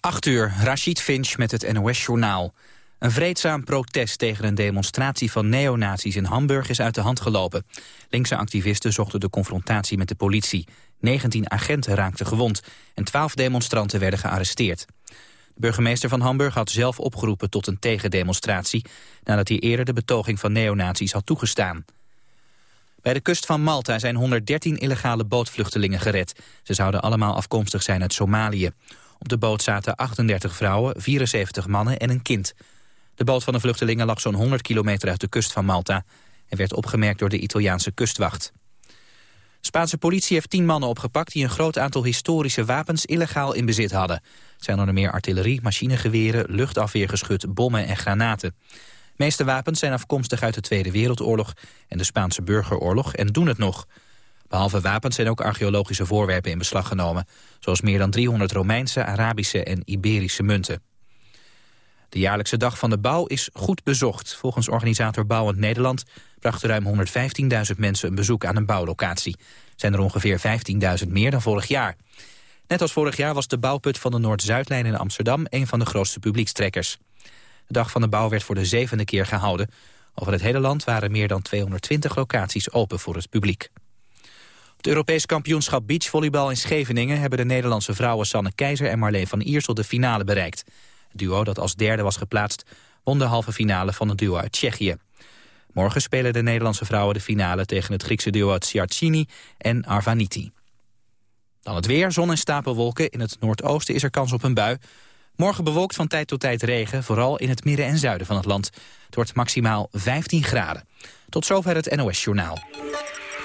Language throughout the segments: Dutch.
8 uur, Rashid Finch met het NOS-journaal. Een vreedzaam protest tegen een demonstratie van neonazies in Hamburg is uit de hand gelopen. Linkse activisten zochten de confrontatie met de politie. 19 agenten raakten gewond en 12 demonstranten werden gearresteerd. De burgemeester van Hamburg had zelf opgeroepen tot een tegendemonstratie... nadat hij eerder de betoging van neonazies had toegestaan. Bij de kust van Malta zijn 113 illegale bootvluchtelingen gered. Ze zouden allemaal afkomstig zijn uit Somalië. Op de boot zaten 38 vrouwen, 74 mannen en een kind. De boot van de vluchtelingen lag zo'n 100 kilometer uit de kust van Malta... en werd opgemerkt door de Italiaanse kustwacht. Spaanse politie heeft tien mannen opgepakt... die een groot aantal historische wapens illegaal in bezit hadden. Het zijn onder meer artillerie, machinegeweren, luchtafweergeschut, bommen en granaten. De meeste wapens zijn afkomstig uit de Tweede Wereldoorlog... en de Spaanse burgeroorlog en doen het nog... Behalve wapens zijn ook archeologische voorwerpen in beslag genomen... zoals meer dan 300 Romeinse, Arabische en Iberische munten. De jaarlijkse dag van de bouw is goed bezocht. Volgens organisator Bouwend Nederland brachten ruim 115.000 mensen een bezoek aan een bouwlocatie. Zijn er ongeveer 15.000 meer dan vorig jaar. Net als vorig jaar was de bouwput van de Noord-Zuidlijn in Amsterdam een van de grootste publiekstrekkers. De dag van de bouw werd voor de zevende keer gehouden. Over het hele land waren meer dan 220 locaties open voor het publiek. Het Europees kampioenschap beachvolleybal in Scheveningen... hebben de Nederlandse vrouwen Sanne Keizer en Marleen van Iersel de finale bereikt. Het duo dat als derde was geplaatst won de halve finale van het duo uit Tsjechië. Morgen spelen de Nederlandse vrouwen de finale tegen het Griekse duo uit en Arvaniti. Dan het weer, zon en stapelwolken. In het noordoosten is er kans op een bui. Morgen bewolkt van tijd tot tijd regen, vooral in het midden en zuiden van het land. Het wordt maximaal 15 graden. Tot zover het NOS Journaal.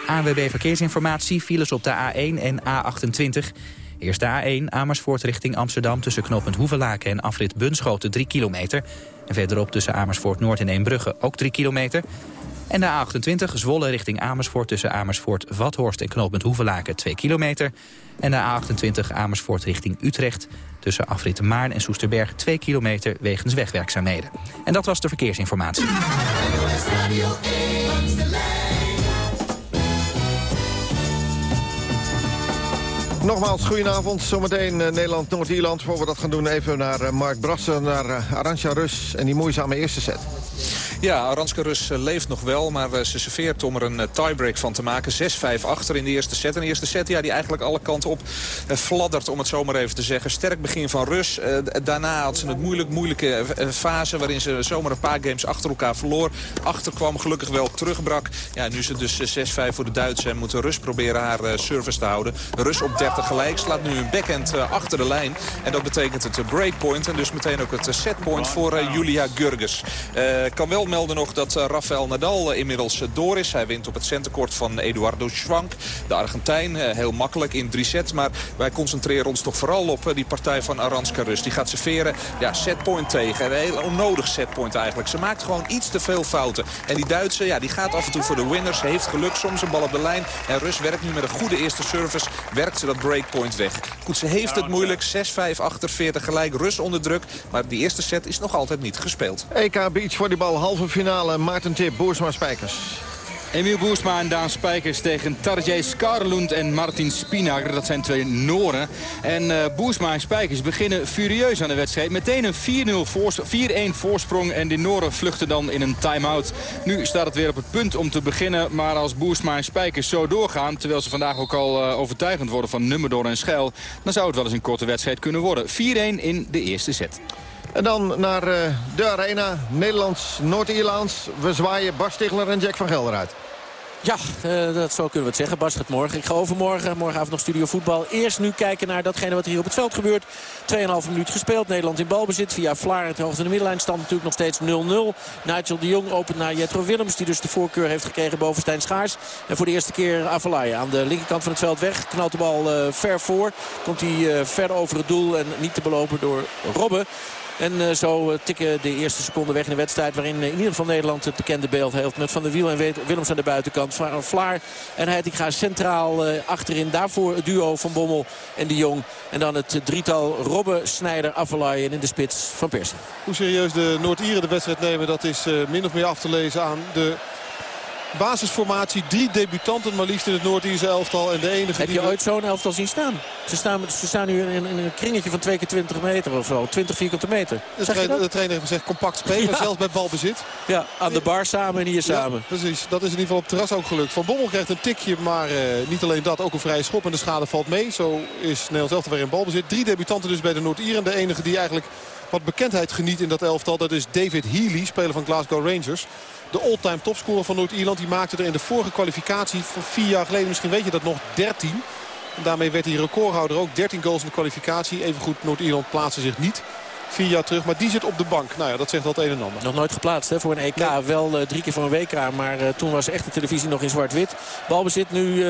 ANWB Verkeersinformatie, files op de A1 en A28. Eerst de A1 Amersfoort richting Amsterdam tussen knooppunt Hoevelaken en afrit Bunschoten 3 kilometer. En verderop tussen Amersfoort Noord en Eembrugge ook 3 kilometer. En de A28 Zwolle richting Amersfoort tussen Amersfoort Vathorst en knooppunt Hoevelaken 2 kilometer. En de A28 Amersfoort richting Utrecht tussen afrit Maarn en Soesterberg 2 kilometer wegens wegwerkzaamheden. En dat was de verkeersinformatie. Nogmaals, goedenavond. Zometeen uh, Nederland-Noord-Ierland. Voor we dat gaan doen, even naar uh, Mark Brassen, naar uh, Arantxa Rus en die moeizame eerste set. Ja, Aranska Rus eh, leeft nog wel, maar eh, ze serveert om er een eh, tiebreak van te maken. 6-5 achter in de eerste set. Een eerste set ja, die eigenlijk alle kanten op fladdert, om het zo maar even te zeggen. Sterk begin van Rus. Daarna had ze een moeilijk, moeilijke fase waarin ze zomaar een paar games achter elkaar verloor. Achterkwam, gelukkig wel terugbrak. Ja, nu het dus 6-5 voor de Duitsers en moet Rus proberen haar service te houden. Rus op 30 gelijk, slaat nu een backhand achter de lijn. En dat betekent het breakpoint en dus meteen ook het setpoint voor Julia Gurges. kan wel melden nog dat eh, Rafael Nadal eh, inmiddels eh, door is. Hij wint op het centercourt van Eduardo Schwank, de Argentijn. Heel makkelijk in drie sets. Maar wij concentreren ons toch vooral op die partij van Aranska Rus. Die gaat serveren. Ja, setpoint tegen. Een heel onnodig setpoint eigenlijk. Ze maakt gewoon iets te veel fouten. En die Duitse, ja, die gaat af en toe voor de winners. Heeft geluk, soms een bal op de lijn. En Rus werkt nu met een goede eerste service. Werkt ze dat breakpoint weg. Ze heeft het moeilijk. 6-5 achter 40 gelijk. Rus onder druk. Maar die eerste set is nog altijd niet gespeeld. EK Beach voor die bal halve finale Maarten Tip, Boersma Spijkers. Emiel Boersma en Daan Spijkers tegen Tarjei Skarlund en Martin Spinaker. Dat zijn twee Noren. En uh, Boersma en Spijkers beginnen furieus aan de wedstrijd. Meteen een 4-1 voorsprong en de Noren vluchten dan in een time-out. Nu staat het weer op het punt om te beginnen. Maar als Boersma en Spijkers zo doorgaan... terwijl ze vandaag ook al uh, overtuigend worden van Nummerdoor en Schel... dan zou het wel eens een korte wedstrijd kunnen worden. 4-1 in de eerste set. En dan naar uh, de arena, Nederlands, Noord-Ierlands. We zwaaien Bas Stigler en Jack van Gelder uit. Ja, uh, dat zo kunnen we het zeggen. Bas gaat morgen. Ik ga overmorgen, morgenavond nog studio voetbal. Eerst nu kijken naar datgene wat hier op het veld gebeurt. 2,5 minuut gespeeld. Nederland in balbezit via Vlaar. Het hoogte in de middenlijn stand natuurlijk nog steeds 0-0. Nigel de Jong opent naar Jetro Willems. Die dus de voorkeur heeft gekregen boven Stijn Schaars. En voor de eerste keer Avalaya aan de linkerkant van het veld weg. Knalt de bal uh, ver voor. Komt hij uh, ver over het doel en niet te belopen door Robben. En uh, zo uh, tikken de eerste seconden weg in de wedstrijd. Waarin uh, in ieder geval Nederland het bekende beeld heeft. Met Van der Wiel en Willems aan de buitenkant. Vlaar en Heitinga centraal achterin. Daarvoor het duo van Bommel en de Jong. En dan het drietal Robben, Snijder, Avalai en in de spits van Persen. Hoe serieus de Noord-Ieren de wedstrijd nemen. Dat is min of meer af te lezen aan de basisformatie. Drie debutanten maar liefst in het Noord-Ierse elftal. En de enige Heb die je ooit zo'n elftal zien staan? Ze staan, ze staan nu in, in een kringetje van 2 keer 20 meter of zo. 20 vierkante meter. de, trainer, dat? de trainer heeft gezegd compact spelen. Ja. Zelfs bij balbezit. Ja, aan de bar samen en hier samen. Ja, precies. Dat is in ieder geval op het terras ook gelukt. Van Bommel krijgt een tikje, maar eh, niet alleen dat. Ook een vrije schop en de schade valt mee. Zo is Nederland zelf weer in balbezit. Drie debutanten dus bij de Noord-Ieren. De enige die eigenlijk wat bekendheid geniet in dat elftal. Dat is David Healy, speler van Glasgow Rangers. De all-time topscorer van Noord-Ierland. Die maakte er in de vorige kwalificatie vier jaar geleden, misschien weet je dat nog, 13. En daarmee werd hij recordhouder ook. 13 goals in de kwalificatie. Evengoed Noord-Ierland plaatste zich niet. Vier jaar terug, maar die zit op de bank. Nou ja, dat zegt het een en ander. Nog nooit geplaatst hè, voor een EK. Wel eh, drie keer voor een WK. Maar eh, toen was echt de televisie nog in zwart-wit. Balbezit nu uh,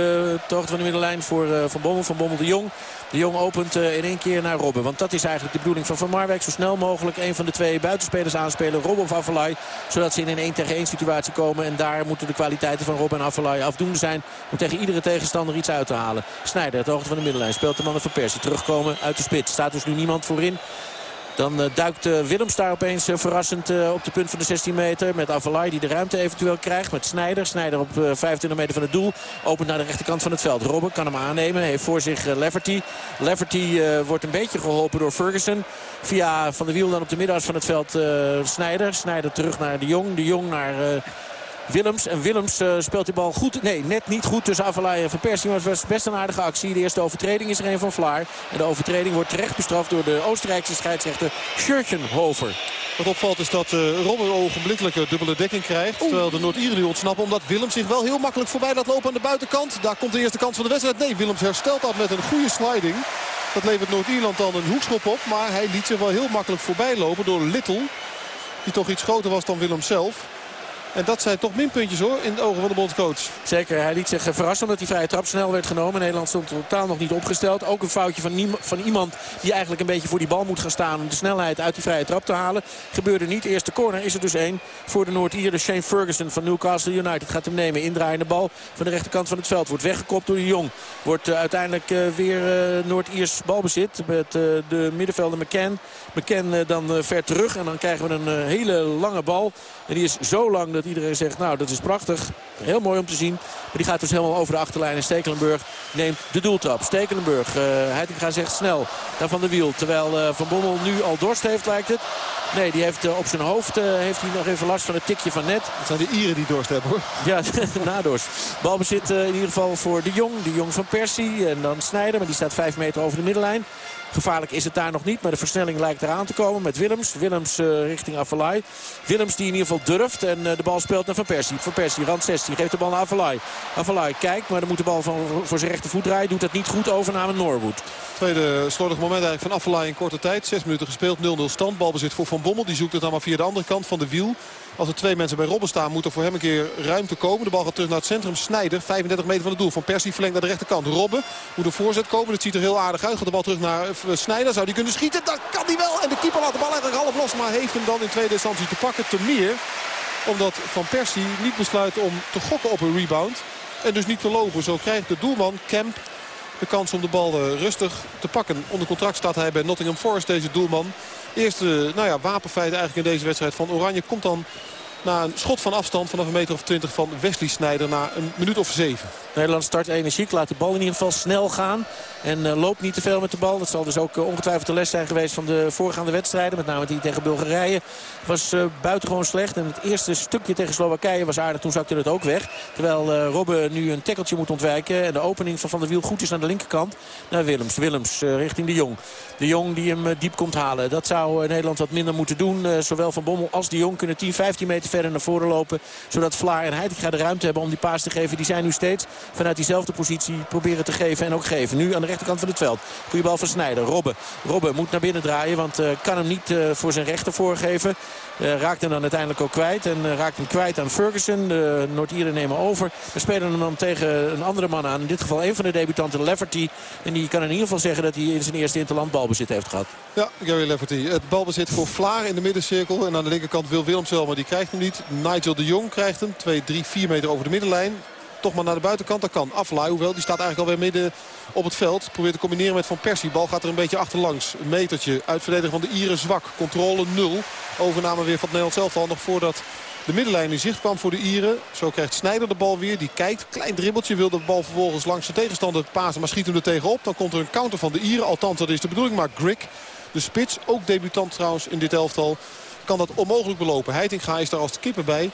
ter hoogte van de middenlijn voor eh, Van Bommel. Van Bommel de Jong. De Jong opent eh, in één keer naar Robben. Want dat is eigenlijk de bedoeling van Van Marwijk. Zo snel mogelijk een van de twee buitenspelers aanspelen. Robben of Avalai. Zodat ze in een 1 tegen 1 situatie komen. En daar moeten de kwaliteiten van Robben en Avalai afdoende zijn. Om tegen iedere tegenstander iets uit te halen. Snijder, ter hoogte van de middenlijn. Speelt de mannen van Persie. Terugkomen uit de spits. Staat dus nu niemand voorin. Dan uh, duikt uh, Willems daar opeens uh, verrassend op de punt van de 16 meter. Met Avalai die de ruimte eventueel krijgt. Met Snijder. Snijder op 25 meter van het doel. Opent naar de rechterkant van het veld. Robben kan hem aannemen. Heeft voor zich Leverty. Leverty wordt een beetje geholpen door Ferguson. Via Van de Wiel dan op de middenas van het veld Snijder. Snijder terug naar de Jong. De Jong naar... Willems. En Willems uh, speelt die bal goed. Nee, net niet goed tussen Avalai en Van Persie. Maar het was best een aardige actie. De eerste overtreding is er een van Vlaar. En de overtreding wordt terecht bestraft door de Oostenrijkse scheidsrechter Schurchenhofer. Wat opvalt is dat uh, Robben ogenblikkelijke dubbele dekking krijgt. Oeh. Terwijl de Noord-Ieren nu ontsnappen. Omdat Willems zich wel heel makkelijk voorbij laat lopen aan de buitenkant. Daar komt de eerste kans van de wedstrijd. Nee, Willems herstelt dat met een goede sliding. Dat levert Noord-Ierland dan een hoekschop op. Maar hij liet zich wel heel makkelijk voorbij lopen door Little. Die toch iets groter was dan Willems zelf. En dat zijn toch minpuntjes hoor in de ogen van de bondscoach. Zeker, hij liet zich verrassen omdat die vrije trap snel werd genomen. Nederland stond totaal nog niet opgesteld. Ook een foutje van, van iemand die eigenlijk een beetje voor die bal moet gaan staan... om de snelheid uit die vrije trap te halen. Gebeurde niet. Eerste corner is er dus één voor de Noord-Ier. De Shane Ferguson van Newcastle United gaat hem nemen. Indraaiende bal van de rechterkant van het veld. Wordt weggekopt door de Jong. Wordt uh, uiteindelijk uh, weer uh, Noord-Iers balbezit. Met de middenvelder McCann. McCann dan ver terug. En dan krijgen we een hele lange bal. En die is zo lang iedereen zegt, nou dat is prachtig. Heel mooi om te zien. Maar die gaat dus helemaal over de achterlijn. En Stekelenburg neemt de doeltrap. Stekelenburg, uh, Heitinga zegt snel naar Van der Wiel. Terwijl uh, Van Bommel nu al dorst heeft lijkt het. Nee, die heeft uh, op zijn hoofd heeft hij nog even last van het tikje van net. Dat zijn de Ieren die dorst hebben hoor. Ja, nadorst. Balbezit in ieder geval voor de Jong. De Jong van Persie en dan Snijder. Maar die staat 5 meter over de middenlijn. Gevaarlijk is het daar nog niet. Maar de versnelling lijkt eraan te komen met Willems. Willems uh, richting Avalai. Willems die in ieder geval durft. En uh, de bal speelt naar Van Persie. Van Persie, rand 16. Geeft de bal naar Avalai. Avalai kijkt. Maar dan moet de bal van, voor zijn rechtervoet draaien. Doet dat niet goed. Overname Norwood. Tweede slordig moment eigenlijk van Avalai in korte tijd. Zes minuten gespeeld. 0-0 stand. Balbezit voor Van Bommel. Die zoekt het dan maar via de andere kant van de wiel. Als er twee mensen bij Robben staan moet er voor hem een keer ruimte komen. De bal gaat terug naar het centrum. Snijder, 35 meter van het doel. Van Persie verlengt naar de rechterkant. Robben moet een voorzet komen. Dat ziet er heel aardig uit. Gaat de bal terug naar Snijder. Zou die kunnen schieten? Dat kan hij wel. En de keeper laat de bal eigenlijk half los. Maar heeft hem dan in tweede instantie te pakken. Te meer omdat Van Persie niet besluit om te gokken op een rebound. En dus niet te lopen. Zo krijgt de doelman Kemp de kans om de bal rustig te pakken. Onder contract staat hij bij Nottingham Forest, deze doelman. Eerste nou ja, wapenfeit eigenlijk in deze wedstrijd van Oranje komt dan na een schot van afstand vanaf een meter of twintig van Wesley Sneijder na een minuut of zeven. Nederland start energiek, laat de bal in ieder geval snel gaan. En uh, loopt niet te veel met de bal. Dat zal dus ook uh, ongetwijfeld de les zijn geweest van de voorgaande wedstrijden. Met name die tegen Bulgarije. Was uh, buitengewoon slecht. En het eerste stukje tegen Slowakije was aardig. Toen zakte het ook weg. Terwijl Robben nu een tackeltje moet ontwijken. En de opening van Van der Wiel goed is aan de linkerkant. Naar Willems. Willems richting de Jong. De Jong die hem diep komt halen. Dat zou Nederland wat minder moeten doen. zowel Van Bommel als de Jong kunnen 10, 15 meter verder naar voren lopen. Zodat Vlaar en Heitinga de ruimte hebben om die paas te geven. Die zijn nu steeds vanuit diezelfde positie proberen te geven en ook geven. Nu aan de rechterkant van het veld. Goeie bal van Snijder. Robben. Robben moet naar binnen draaien, want uh, kan hem niet uh, voor zijn rechter voorgeven. Uh, raakt hem dan uiteindelijk ook kwijt. En raakt hem kwijt aan Ferguson. De Noord-Ieren nemen over. We spelen hem dan tegen een andere man aan. In dit geval een van de debutanten, Leverty. En die kan in ieder geval zeggen dat hij in zijn eerste interland balbezit heeft gehad. Ja, Gary Leverty. Het balbezit voor Vlaar in de middencirkel. En aan de linkerkant Wil Willems wel, maar die krijgt hem niet. Nigel de Jong krijgt hem. 2, 3, 4 meter over de middenlijn. Toch maar naar de buitenkant. Dat kan Aflaai, hoewel die staat eigenlijk alweer midden op het veld. Probeert te combineren met Van Persie. Bal gaat er een beetje achterlangs. Een metertje. Uitverdediger van de Ieren zwak. Controle 0. Overname weer van het Nederlands elftal nog voordat de middenlijn in zicht kwam voor de Ieren. Zo krijgt Snijder de bal weer. Die kijkt. Klein dribbeltje. Wil de bal vervolgens langs de tegenstander pasen. Maar schiet hem er tegenop. Dan komt er een counter van de Ieren. Althans, dat is de bedoeling. Maar Grig, de spits, ook debutant trouwens in dit elftal... kan dat onmogelijk belopen. Heitinga is daar als de kippen bij.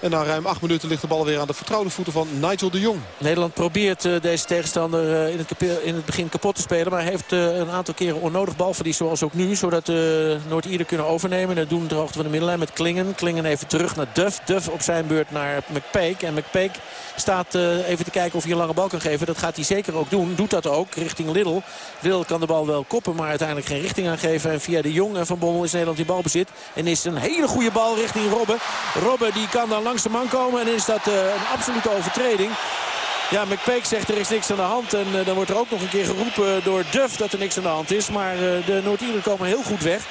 En na ruim acht minuten ligt de bal weer aan de vertrouwde voeten van Nigel de Jong. Nederland probeert uh, deze tegenstander uh, in, het in, het begin kapot te spelen. Maar heeft uh, een aantal keren onnodig balverlies zoals ook nu. Zodat Noord-Ieder kunnen overnemen. Dat doen de hoogte van de middenlijn met Klingen. Klingen even terug naar Duff. Duff op zijn beurt naar McPeek. En McPeek staat even te kijken of hij een lange bal kan geven. Dat gaat hij zeker ook doen. Doet dat ook richting Lidl. Lidl kan de bal wel koppen maar uiteindelijk geen richting aangeven. En via de Jong en Van Bommel is Nederland in balbezit. En is een hele goede bal richting Robben. Robben die kan dan langs de man komen. En is dat uh, een absolute overtreding. Ja, McPeek zegt er is niks aan de hand. En uh, dan wordt er ook nog een keer geroepen door Duff dat er niks aan de hand is. Maar uh, de Noord-Ieren komen heel goed weg.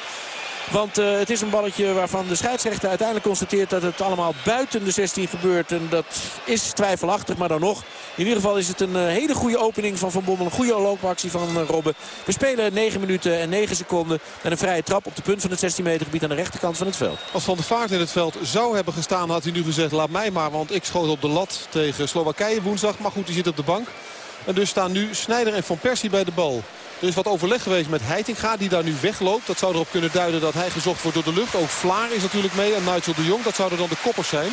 Want uh, het is een balletje waarvan de scheidsrechter uiteindelijk constateert dat het allemaal buiten de 16 gebeurt. En dat is twijfelachtig, maar dan nog. In ieder geval is het een uh, hele goede opening van Van Bommel. Een goede loopactie van uh, Robben. We spelen 9 minuten en 9 seconden. Met een vrije trap op de punt van het 16 meter gebied aan de rechterkant van het veld. Als Van der Vaart in het veld zou hebben gestaan had hij nu gezegd laat mij maar. Want ik schoot op de lat tegen Slowakije woensdag. Maar goed, die zit op de bank. En dus staan nu Snijder en Van Persie bij de bal. Er is wat overleg geweest met Heitinga die daar nu wegloopt. Dat zou erop kunnen duiden dat hij gezocht wordt door de lucht. Ook Vlaar is natuurlijk mee en Nigel de Jong. Dat zouden dan de koppers zijn.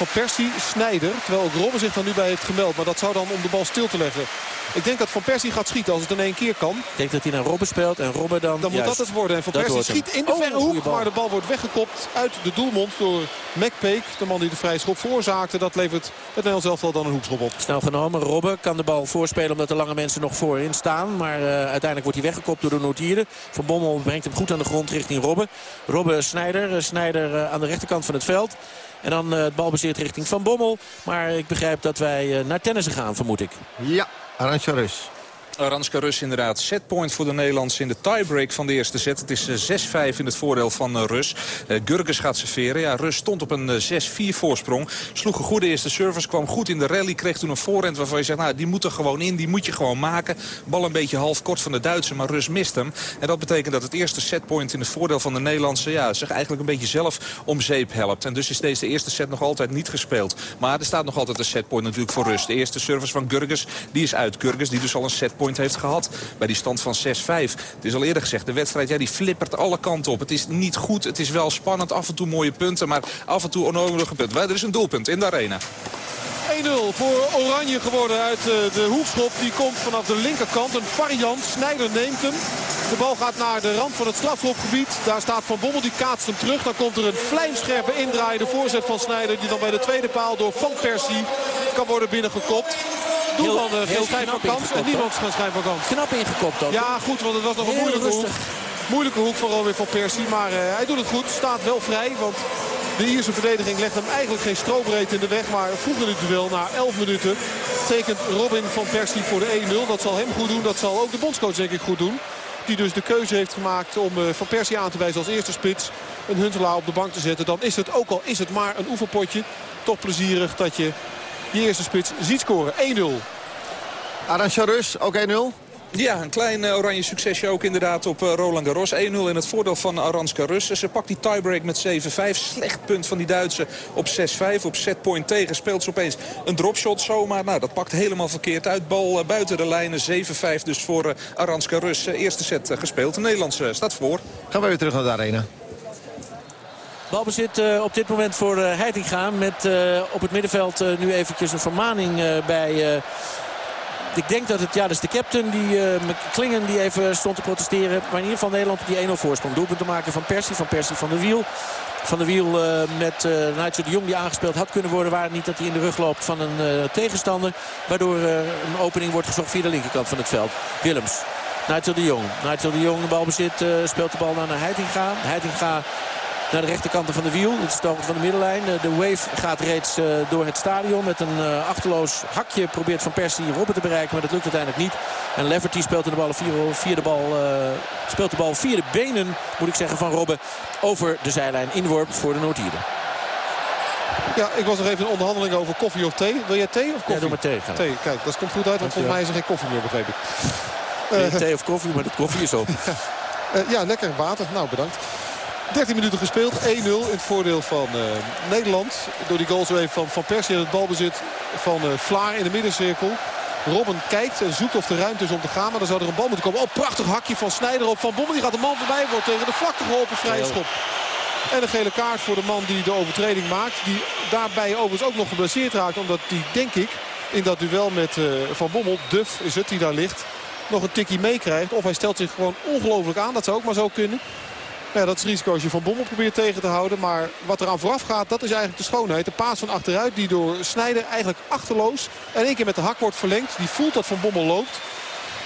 Van Persie, Snijder. Terwijl ook Robben zich dan nu bij heeft gemeld. Maar dat zou dan om de bal stil te leggen. Ik denk dat Van Persie gaat schieten als het in één keer kan. Ik denk dat hij naar Robben speelt en Robben dan... Dan moet dat het worden. En Van Persie schiet in de oh, verre hoek. Maar de bal wordt weggekopt uit de doelmond door McPeek. De man die de vrije schop veroorzaakte. Dat levert het Nederlands elftal dan een hoekschop op. Snel genomen. Robben kan de bal voorspelen omdat er lange mensen nog voorin staan. Maar uh, uiteindelijk wordt hij weggekopt door de Noordieren. Van Bommel brengt hem goed aan de grond richting Robben. Robben Snijder. Uh, Snijder uh, aan de rechterkant van het veld. En dan het balbezit richting Van Bommel. Maar ik begrijp dat wij naar tennissen gaan, vermoed ik. Ja, Arantxa Rus. Ranska Rus inderdaad. Setpoint voor de Nederlanders in de tiebreak van de eerste set. Het is 6-5 eh, in het voordeel van eh, Rus. Uh, Gurkes gaat serveren. Ja, Rus stond op een 6-4 voorsprong. Sloeg een goede eerste service. Kwam goed in de rally. Kreeg toen een voorrend waarvan je zegt, nou, die moet er gewoon in. Die moet je gewoon maken. Bal een beetje half kort van de Duitse, maar Rus mist hem. En dat betekent dat het eerste setpoint in het voordeel van de Nederlandse... Ja, zich eigenlijk een beetje zelf om zeep helpt. En dus is deze eerste set nog altijd niet gespeeld. Maar er staat nog altijd een setpoint natuurlijk voor Rus. De eerste service van Gurkes, die is uit. Gurkes, die dus al een setpoint heeft gehad bij die stand van 6-5. Het is al eerder gezegd, de wedstrijd ja, die flippert alle kanten op. Het is niet goed, het is wel spannend, af en toe mooie punten, maar af en toe onnodige punten. Er is een doelpunt in de arena. 1-0 voor Oranje geworden uit eh, de hoekschop. Die komt vanaf de linkerkant. Een variant. Snijder neemt hem. De bal gaat naar de rand van het strafschopgebied. Daar staat Van Bommel. Die kaatst hem terug. Dan komt er een vlijmscherpe indraaiende voorzet van Snijder. Die dan bij de tweede paal door Van Persie kan worden binnengekopt. Doelman uh, veel schijn van kans. En niemand gaat schijn van kans. Knap ingekopt ook. Ja, goed. Want het was nog een moeilijke hoek. Moeilijke hoek voor weer van Persie. Maar uh, hij doet het goed. Staat wel vrij. Want de Ierse verdediging legt hem eigenlijk geen strobreed in de weg. Maar vroeg in het duel, na 11 minuten, tekent Robin van Persie voor de 1-0. Dat zal hem goed doen. Dat zal ook de bondscoach denk ik goed doen. Die dus de keuze heeft gemaakt om uh, Van Persie aan te wijzen als eerste spits. Een Huntelaar op de bank te zetten. Dan is het, ook al is het maar een oefenpotje, toch plezierig dat je je eerste spits ziet scoren. 1-0. Arantxa Rus, ook 1-0. Ja, een klein uh, oranje succesje ook inderdaad op uh, Roland Garros. 1-0 in het voordeel van Aranska Rus. Ze pakt die tiebreak met 7-5. Slecht punt van die Duitse op 6-5. Op setpoint tegen speelt ze opeens een dropshot zomaar. Nou, dat pakt helemaal verkeerd uit. Bal uh, buiten de lijnen. 7-5 dus voor Aranska Rus. eerste set gespeeld. De Nederlandse staat voor. Gaan we weer terug naar de arena. Balbezit uh, op dit moment voor uh, Heitinga. Met uh, op het middenveld nu eventjes een vermaning bij... ik denk dat het, ja, is de captain, die, Klingen, die even stond te protesteren. Maar in ieder geval Nederland op die 1-0 voorsprong. Doelpunt te maken van Persie, van Persie van de Wiel. Van de Wiel met uh, Nigel de Jong die aangespeeld had kunnen worden. Waar niet dat hij in de rug loopt van een tegenstander. Waardoor een opening wordt gezocht via de linkerkant van het veld. Willems. Nigel de Jong. Nigel de Jong, de balbezit, speelt de bal naar Heitinga. Heitinga naar de rechterkant van de wiel. Het is van de middenlijn. Eh, de wave gaat reeds eh, door het stadion. Met een eh, achterloos hakje probeert Van Persie Robben te bereiken. Maar dat lukt uiteindelijk niet. En Leverty speelt de bal via, via de bal, speelt de bal via de benen, moet ik zeggen, van Robben. Over de zijlijn. Inworp voor de Noordieren. Ja, ik was nog even in onderhandeling over koffie of thee. Wil jij thee of koffie? Ja, doe maar thee. Thee, kijk, dat komt goed uit, want volgens mij is er geen koffie meer, begreep ik. Uh, thee of koffie, maar de koffie is op. uh, ja, lekker water. Nou, bedankt. 13 minuten gespeeld. 1-0 in het voordeel van uh, Nederland. Door die even van Van Persie en het balbezit van uh, Vlaar in de middencirkel. Robben kijkt en zoekt of de ruimte is om te gaan. Maar dan zou er een bal moeten komen. Oh, prachtig hakje van Snijder op Van Bommel. Die gaat de man voorbij. Wordt tegen de vlakte geholpen. Vrije schop. En een gele kaart voor de man die de overtreding maakt. Die daarbij overigens ook nog geblesseerd raakt. Omdat die, denk ik, in dat duel met uh, Van Bommel, Duff is het die daar ligt, nog een tikkie meekrijgt. Of hij stelt zich gewoon ongelooflijk aan. Dat zou ook maar zo kunnen. Ja, dat is risico als je Van Bommel probeert tegen te houden. Maar wat eraan vooraf gaat, dat is eigenlijk de schoonheid. De paas van achteruit die door Snijder eigenlijk achterloos... en één keer met de hak wordt verlengd. Die voelt dat Van Bommel loopt.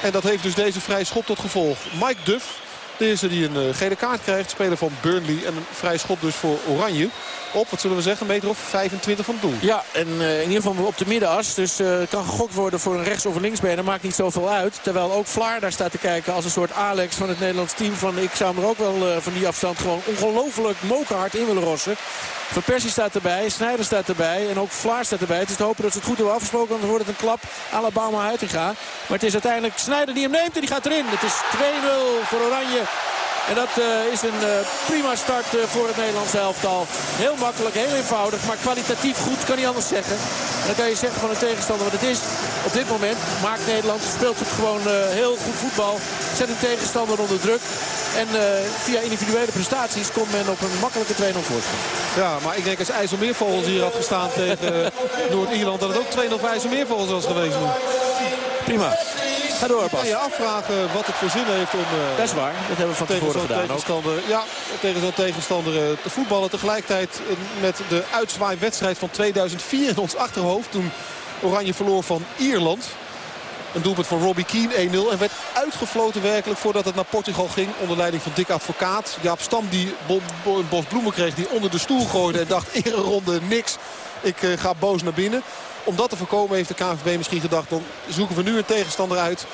En dat heeft dus deze vrije schop tot gevolg. Mike Duff de eerste die een uh, gele kaart krijgt. Speler van Burnley. En een vrij schot dus voor Oranje. Op, wat zullen we zeggen, meter of 25 van doel. Ja, en uh, in ieder geval op de middenas. Dus uh, kan gegokt worden voor een rechts- of een linksbeen. Dat maakt niet zoveel uit. Terwijl ook Vlaar daar staat te kijken als een soort Alex van het Nederlands team. Van, ik zou hem er ook wel van die afstand gewoon ongelooflijk mokerhard in willen rossen. Van Persie staat erbij, Snijder staat erbij en ook Vlaar staat erbij. Het is te hopen dat ze het goed hebben afgesproken, anders wordt het een klap Alabama Huitinga. Maar het is uiteindelijk Snijder die hem neemt en die gaat erin. Het is 2-0 voor Oranje. En dat uh, is een uh, prima start uh, voor het Nederlandse elftal. Heel makkelijk, heel eenvoudig, maar kwalitatief goed, kan niet anders zeggen. En dan kan je zeggen van een tegenstander wat het is. Op dit moment maakt Nederland, speelt het gewoon heel goed voetbal. Zet een tegenstander onder druk. En via individuele prestaties komt men op een makkelijke 2-0 voorsprong. Ja, maar ik denk als IJsselmeervogels hier had gestaan tegen Noord-Ierland... dat het ook 2-0 voor IJsselmeervogels was geweest. Prima. Ga door, Bas. Kan je afvragen wat het voor zin heeft om... Uh, dat is waar. Dat hebben we van tevoren gedaan tegenstander, Ja, tegen zo'n tegenstander uh, te voetballen. Tegelijkertijd uh, met de uitzwaaiwedstrijd van 2004 in ons achterhoofd. Toen Oranje verloor van Ierland. Een doelpunt van Robbie Keane 1-0. En werd uitgefloten werkelijk voordat het naar Portugal ging. Onder leiding van Dick Advocaat. Jaap Stam die een bos bloemen kreeg. Die onder de stoel gooide en dacht ronde niks. Ik ga boos naar binnen om dat te voorkomen heeft de KNVB misschien gedacht... dan zoeken we nu een tegenstander uit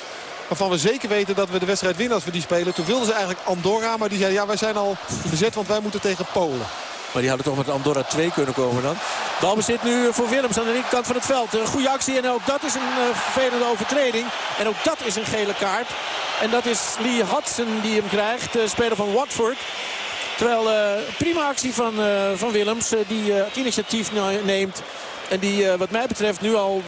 waarvan we zeker weten dat we de wedstrijd winnen als we die spelen. Toen wilden ze eigenlijk Andorra, maar die zeiden ja wij zijn al bezet want wij moeten tegen Polen. Maar die hadden toch met Andorra 2 kunnen komen dan. Balbezit nu voor Willems aan de linkerkant van het veld. Een goede actie en ook dat is een uh, vervelende overtreding. En ook dat is een gele kaart. En dat is Lee Hudson die hem krijgt, de speler van Watford. Terwijl uh, prima actie van, uh, van Willems die het initiatief neemt. En die wat mij betreft nu al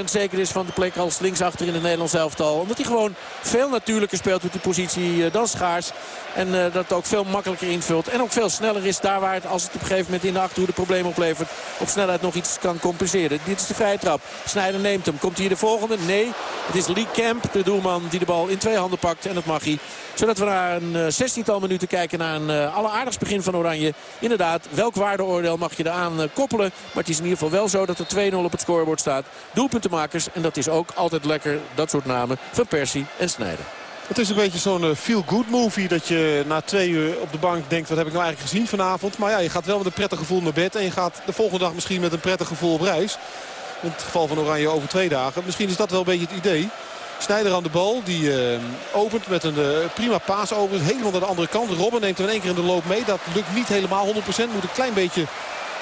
100% zeker is van de plek als linksachter in het Nederlands elftal. Omdat hij gewoon veel natuurlijker speelt op die positie dan Schaars. En dat ook veel makkelijker invult. En ook veel sneller is daar waar het als het op een gegeven moment in de achterhoede problemen oplevert. Op snelheid nog iets kan compenseren. Dit is de vrije trap. Snijder neemt hem. Komt hier de volgende? Nee. Het is Lee Kemp, de doelman, die de bal in twee handen pakt. En dat mag hij. Zodat we na een zestiental minuten kijken naar een alleraardigst begin van Oranje. Inderdaad, welk waardeoordeel mag je eraan koppelen. Maar het is in ieder geval wel zo dat er 2-0 op het scorebord staat. Doelpuntenmakers, en dat is ook altijd lekker, dat soort namen, van Persie en Snijder. Het is een beetje zo'n feel-good movie dat je na twee uur op de bank denkt... wat heb ik nou eigenlijk gezien vanavond? Maar ja, je gaat wel met een prettig gevoel naar bed... en je gaat de volgende dag misschien met een prettig gevoel op reis. In het geval van Oranje over twee dagen. Misschien is dat wel een beetje het idee. Snijder aan de bal, die uh, opent met een uh, prima paas over. Helemaal naar de andere kant. Robben neemt hem in één keer in de loop mee. Dat lukt niet helemaal 100%. Moet een klein beetje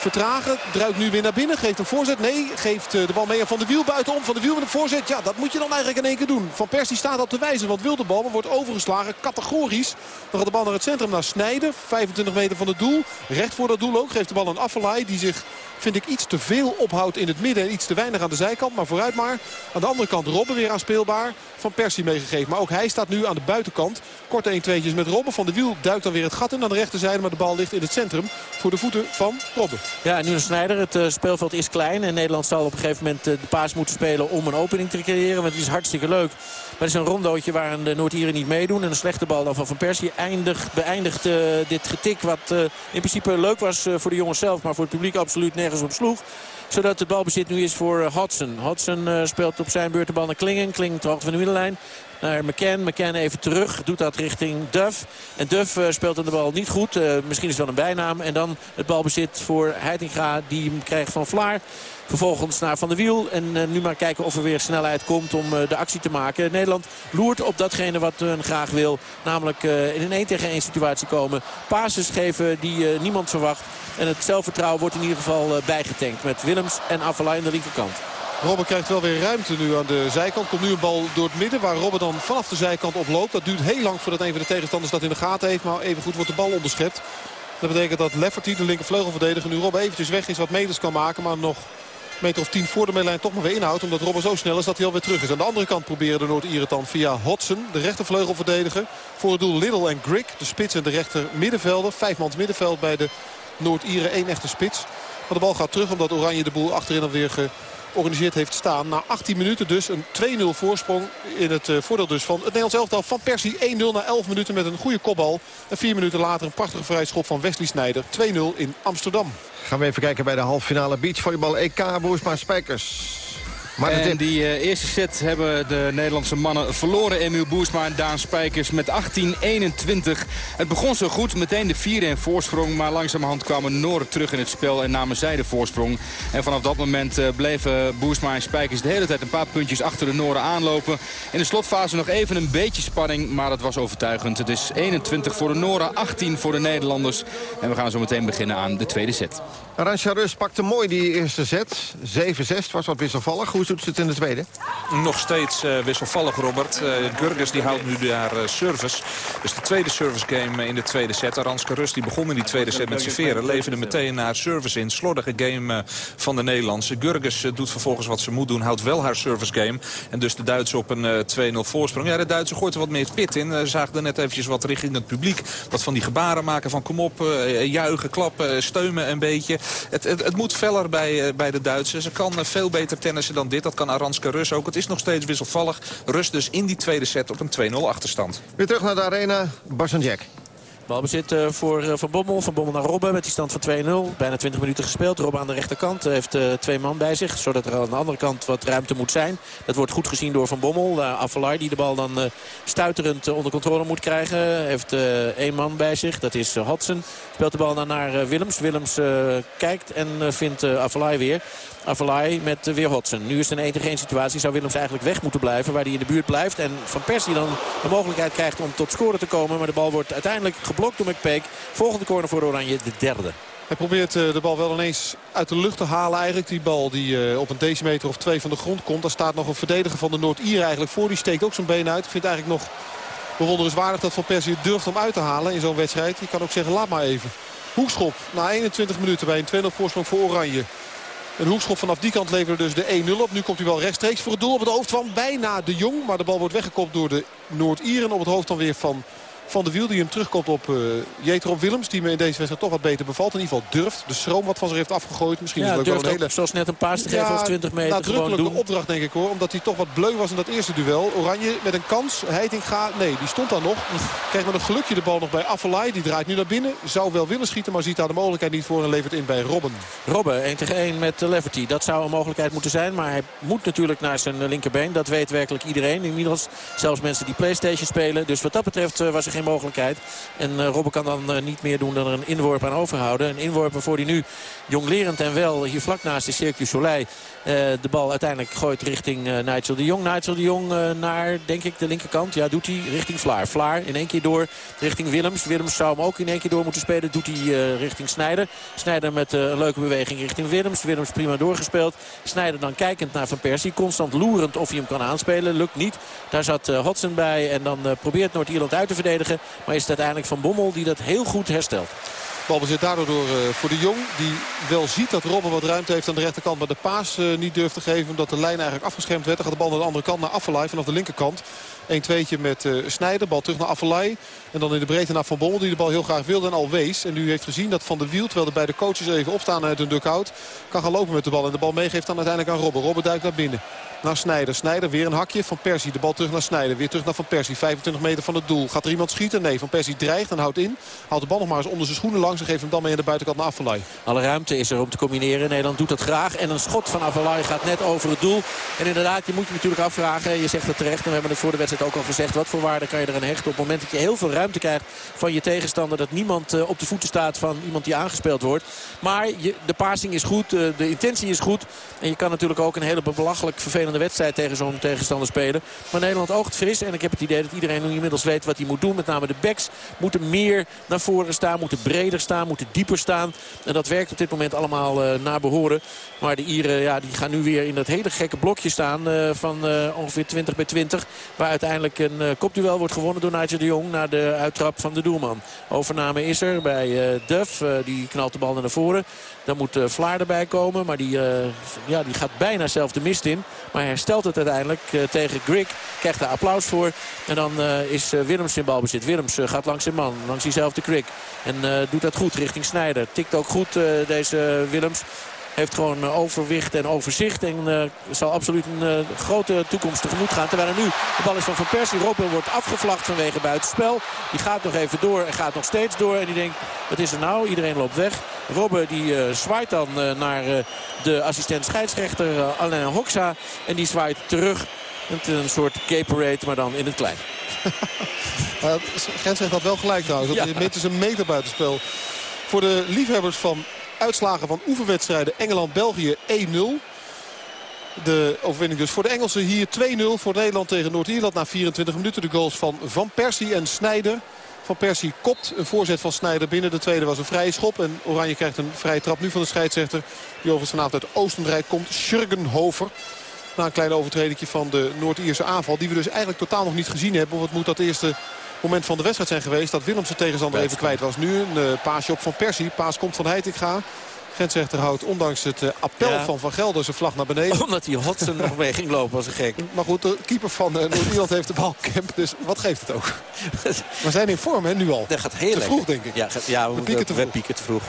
vertragen. Druikt nu weer naar binnen. Geeft een voorzet. Nee, geeft eh, de bal mee aan Van de Wiel buitenom. Van de Wiel met een voorzet. Ja, dat moet je dan eigenlijk in één keer doen. Van Persie staat op te wijzen. Want wil de bal, maar wordt overgeslagen. Categorisch. Dan gaat de bal naar het centrum. Naar Snijden. 25 meter van het doel. Recht voor dat doel ook. Geeft de bal aan Affalay. Die zich vind ik iets te veel ophoudt in het midden en iets te weinig aan de zijkant. Maar vooruit maar. Aan de andere kant Robben weer aanspeelbaar. Van Persie meegegeven. Maar ook hij staat nu aan de buitenkant. Korte 1 2tjes met Robben. Van de Wiel duikt dan weer het gat in aan de rechterzijde. Maar de bal ligt in het centrum voor de voeten van Robben. Ja, nu een Snijder. Het uh, speelveld is klein. En Nederland zal op een gegeven moment uh, de paas moeten spelen om een opening te creëren. Want het is hartstikke leuk. Het is een rondootje waar de Noord-Ieren niet meedoen. En een slechte bal dan van Van Persie eindigt, beëindigt uh, dit getik. Wat in principe leuk was voor de jongens zelf. Maar voor het publiek absoluut nergens op sloeg zodat het balbezit nu is voor. Hodgson uh, speelt op zijn beurt de bal naar Klingen. Klingen ter van de middenlijn naar McCann. McCann even terug. Doet dat richting Duff. En Duff uh, speelt aan de bal niet goed. Uh, misschien is wel een bijnaam. En dan het balbezit voor Heitinga. Die krijgt van Vlaar. Vervolgens naar Van der Wiel. En nu maar kijken of er weer snelheid komt om de actie te maken. Nederland loert op datgene wat men graag wil. Namelijk in een 1 tegen 1 situatie komen. Pases geven die niemand verwacht. En het zelfvertrouwen wordt in ieder geval bijgetankt. Met Willems en Avalai aan de linkerkant. Robben krijgt wel weer ruimte nu aan de zijkant. Komt nu een bal door het midden waar Robben dan vanaf de zijkant oploopt. Dat duurt heel lang voordat een van de tegenstanders dat in de gaten heeft. Maar even goed wordt de bal onderschept. Dat betekent dat Lefferty, de linkervleugelverdediger, nu Robben eventjes weg is. Wat meters kan maken, maar nog meter of tien voor de middenlijn toch maar weer inhoudt. Omdat Robben zo snel is dat hij alweer terug is. Aan de andere kant proberen de Noord-Ieren dan via Hodson, de rechtervleugelverdediger. Voor het doel Little en Grigg, de spits en de rechter middenvelder. Vijfmans middenveld bij de Noord-Ieren, één echte spits. Maar de bal gaat terug omdat Oranje de boel achterin alweer georganiseerd heeft staan. Na 18 minuten dus een 2-0 voorsprong in het uh, voordeel dus van het Nederlands elftal van Persie. 1-0 na 11 minuten met een goede kopbal. En 4 minuten later een prachtige vrijschop van Wesley Sneijder. 2-0 in Amsterdam. Gaan we even kijken bij de halve finale beachvolleybal EK Boersma Spijkers. Maar en die uh, eerste set hebben de Nederlandse mannen verloren. Emiel Boersma en Daan Spijkers met 18-21. Het begon zo goed, meteen de vierde in voorsprong. Maar langzamerhand kwamen Noorden terug in het spel en namen zij de voorsprong. En vanaf dat moment uh, bleven Boersma en Spijkers de hele tijd een paar puntjes achter de Noorden aanlopen. In de slotfase nog even een beetje spanning, maar dat was overtuigend. Het is 21 voor de Noorden, 18 voor de Nederlanders. En we gaan zo meteen beginnen aan de tweede set. Arantxa Rus pakte mooi die eerste set. 7-6, was wat wisselvallig. Hoe ze het in de tweede? Nog steeds uh, wisselvallig, Robert. Uh, Gurgis die houdt nu daar uh, service. Dus de tweede service game in de tweede set. Aranska Rus die begon in die tweede set met serveren. Leverde meteen naar service in. Slordige game van de Nederlandse. Gurgis doet vervolgens wat ze moet doen. Houdt wel haar service game. En dus de Duitse op een 2-0 voorsprong. Ja, de Duitse gooit er wat meer pit in. Zagen er net eventjes wat richting het publiek. Wat van die gebaren maken van kom op, juichen, klappen, steunen een beetje. Het, het, het moet feller bij, bij de Duitsers. Ze kan veel beter tennissen dan dit. Dat kan Aranska Rus ook. Het is nog steeds wisselvallig. Rust dus in die tweede set op een 2-0 achterstand. Weer terug naar de arena. Bas en Jack. Balbezit uh, voor uh, Van Bommel. Van Bommel naar Robben met die stand van 2-0. Bijna 20 minuten gespeeld. Robben aan de rechterkant heeft uh, twee man bij zich. Zodat er aan de andere kant wat ruimte moet zijn. Dat wordt goed gezien door Van Bommel. Uh, die de bal dan stuiterend onder controle moet krijgen. Heeft één man bij zich. Dat is Hodson. Speelt de bal dan naar Willems. Willems kijkt en vindt Avalai weer. Avalai met weer Hodson. Nu is het een 1 tegen 1 situatie. Zou Willems eigenlijk weg moeten blijven. Waar hij in de buurt blijft. En Van Persie dan de mogelijkheid krijgt om tot scoren te komen. Maar de bal wordt uiteindelijk geblokt door McPeek. Volgende corner voor Oranje, de derde. Hij probeert eh, de bal wel ineens uit de lucht te halen. Eigenlijk die bal die eh, op een decimeter of twee van de grond komt. Daar staat nog een verdediger van de Noord-Ier eigenlijk voor. Die steekt ook zijn been uit. Ik vind eigenlijk nog bewonderenswaardig dat Van Persie durft om uit te halen in zo'n wedstrijd. Je kan ook zeggen laat maar even. Hoekschop na 21 minuten bij een 2-0 voorsprong voor Oranje. Een hoekschop vanaf die kant leverde dus de 1-0 op. Nu komt hij wel rechtstreeks voor het doel op het hoofd van bijna de Jong. Maar de bal wordt weggekopt door de Noord-Ieren op het hoofd dan weer van van de Wiel die hem terugkomt op uh, Jetro Willems. Die me in deze wedstrijd toch wat beter bevalt. In ieder geval durft. De schroom wat van zich heeft afgegooid. Misschien ja, is het ook wel een hele... zoals net een paas te geven ja, 20 meter nadrukkelijke opdracht denk ik hoor. Omdat hij toch wat bleu was in dat eerste duel. Oranje met een kans. Heitinga, nee die stond daar nog. Krijgt met een gelukje de bal nog bij Affelay. Die draait nu naar binnen. Zou wel willen schieten maar ziet daar de mogelijkheid niet voor. En levert in bij Robben. Robben 1 tegen 1 met Leverty. Dat zou een mogelijkheid moeten zijn. Maar hij moet natuurlijk naar zijn linkerbeen. Dat weet werkelijk iedereen. Inmiddels zelfs mensen die Playstation spelen. Dus wat dat betreft eh, was er geen mogelijkheid. En uh, Robben kan dan uh, niet meer doen dan er een inworp aan overhouden. Een inworp waarvoor hij nu jonglerend en wel hier vlak naast de Circuit Soleil... Uh, de bal uiteindelijk gooit richting Nigel de Jong. Nigel de Jong naar, denk ik, de linkerkant. Ja, doet hij richting Vlaar. Vlaar in één keer door richting Willems. Willems zou hem ook in één keer door moeten spelen. Doet hij richting Snijder. Snijder met een leuke beweging richting Willems. Willems prima doorgespeeld. Snijder dan kijkend naar Van Persie. Constant loerend of hij hem kan aanspelen. Lukt niet. Daar zat Hodson bij. En dan probeert Noord-Ierland uit te verdedigen. Maar is het uiteindelijk Van Bommel die dat heel goed herstelt. Balbezit daardoor door, uh, voor de Jong. Die wel ziet dat Robben wat ruimte heeft aan de rechterkant. Maar de paas uh, niet durft te geven. Omdat de lijn eigenlijk afgeschermd werd. Dan gaat de bal naar de andere kant. Naar Affelay vanaf de linkerkant. 1-2'tje met uh, Snijder. Bal terug naar Affelay. En dan in de breedte naar Van Bommel. Die de bal heel graag wilde en al wees. En nu heeft gezien dat Van de Wiel. Terwijl de beide coaches even opstaan uit hun dugout. Kan gaan lopen met de bal. En de bal meegeeft dan uiteindelijk aan Robben. Robben duikt naar binnen. Naar Snijder. Snijder weer een hakje. Van Persie de bal terug naar Snijder. Weer terug naar Van Persie. 25 meter van het doel. Gaat er iemand schieten? Nee, Van Persie dreigt en houdt in. Haalt de bal nog maar eens onder zijn schoenen langs. En geeft hem dan mee aan de buitenkant naar Affelay. Alle ruimte is er om te combineren. Nederland doet dat graag. En een schot van Avalai gaat net over het doel. En inderdaad, je moet je natuurlijk afvragen. Je zegt het terecht. En we hebben het voor de wedstrijd ook al gezegd. Wat voor waarde kan je er aan hechten op het moment dat je heel veel ruimte krijgt van je tegenstander. Dat niemand eh, op de voeten staat van iemand die aangespeeld wordt. Maar je, de passing is goed. Eh, de intentie is goed. En je kan natuurlijk ook een hele belachelijk vervelende wedstrijd tegen zo'n tegenstander spelen. Maar Nederland oogt fris. En ik heb het idee dat iedereen nu inmiddels weet wat hij moet doen. Met name de backs moeten meer naar voren staan. Moeten breder staan. Moeten dieper staan. En dat werkt op dit moment allemaal uh, naar behoren. Maar de Ieren ja, die gaan nu weer in dat hele gekke blokje staan. Uh, van uh, ongeveer 20 bij 20. Waar uiteindelijk een kopduel wordt gewonnen door Nigel de Jong. Naar de uittrap van de doelman. Overname is er bij Duff. die knalt de bal naar voren. Dan moet Vlaar erbij komen. Maar die, ja, die gaat bijna zelf de mist in. Maar herstelt het uiteindelijk uh, tegen Grigg. Krijgt daar applaus voor. En dan is Willems in balbezit. Willems gaat langs zijn man. Langs diezelfde Grigg. En doet dat goed richting Snijder. Tikt ook goed deze Willems. Heeft gewoon overwicht en overzicht. En uh, zal absoluut een uh, grote toekomst tegemoet gaan. Terwijl er nu de bal is van Van Persie. Robben wordt afgevlacht vanwege buitenspel. Die gaat nog even door en gaat nog steeds door. En die denkt, wat is er nou? Iedereen loopt weg. Robben die uh, zwaait dan naar de assistent scheidsrechter Alain Hoxa. En die zwaait terug. Het is een soort caperate, maar dan in het klein. Grens heeft dat wel gelijk trouwens. Ja. Het is een meter buitenspel. Voor de liefhebbers van uitslagen van oefenwedstrijden Engeland-België 1-0. De overwinning dus voor de Engelsen hier 2-0 voor Nederland tegen Noord-Ierland na 24 minuten. De goals van Van Persie en Snijder. Van Persie kopt een voorzet van Snijder binnen. De tweede was een vrije schop. En Oranje krijgt een vrije trap nu van de scheidsrechter. Die overigens vanavond uit Oostenrijk komt. Schurgenhofer. Na een klein overtreding van de Noord-Ierse aanval. Die we dus eigenlijk totaal nog niet gezien hebben. Het moet dat eerste moment van de wedstrijd zijn geweest. Dat Willem zijn tegenstander even kwijt was. Nu een uh, paasje op van Persie. Paas komt van Heitinga. Grensrechter houdt ondanks het uh, appel ja. van Van Gelder zijn vlag naar beneden. Omdat hij Hodson nog mee ging lopen als een gek. Maar goed, de keeper van uh, Noord-Ierland heeft de bal Kemp. Dus wat geeft het ook? We zijn in vorm hè, nu al. Dat gaat heel te vroeg denk ik. Ja, ja we, we, pieken. Pieken te vroeg.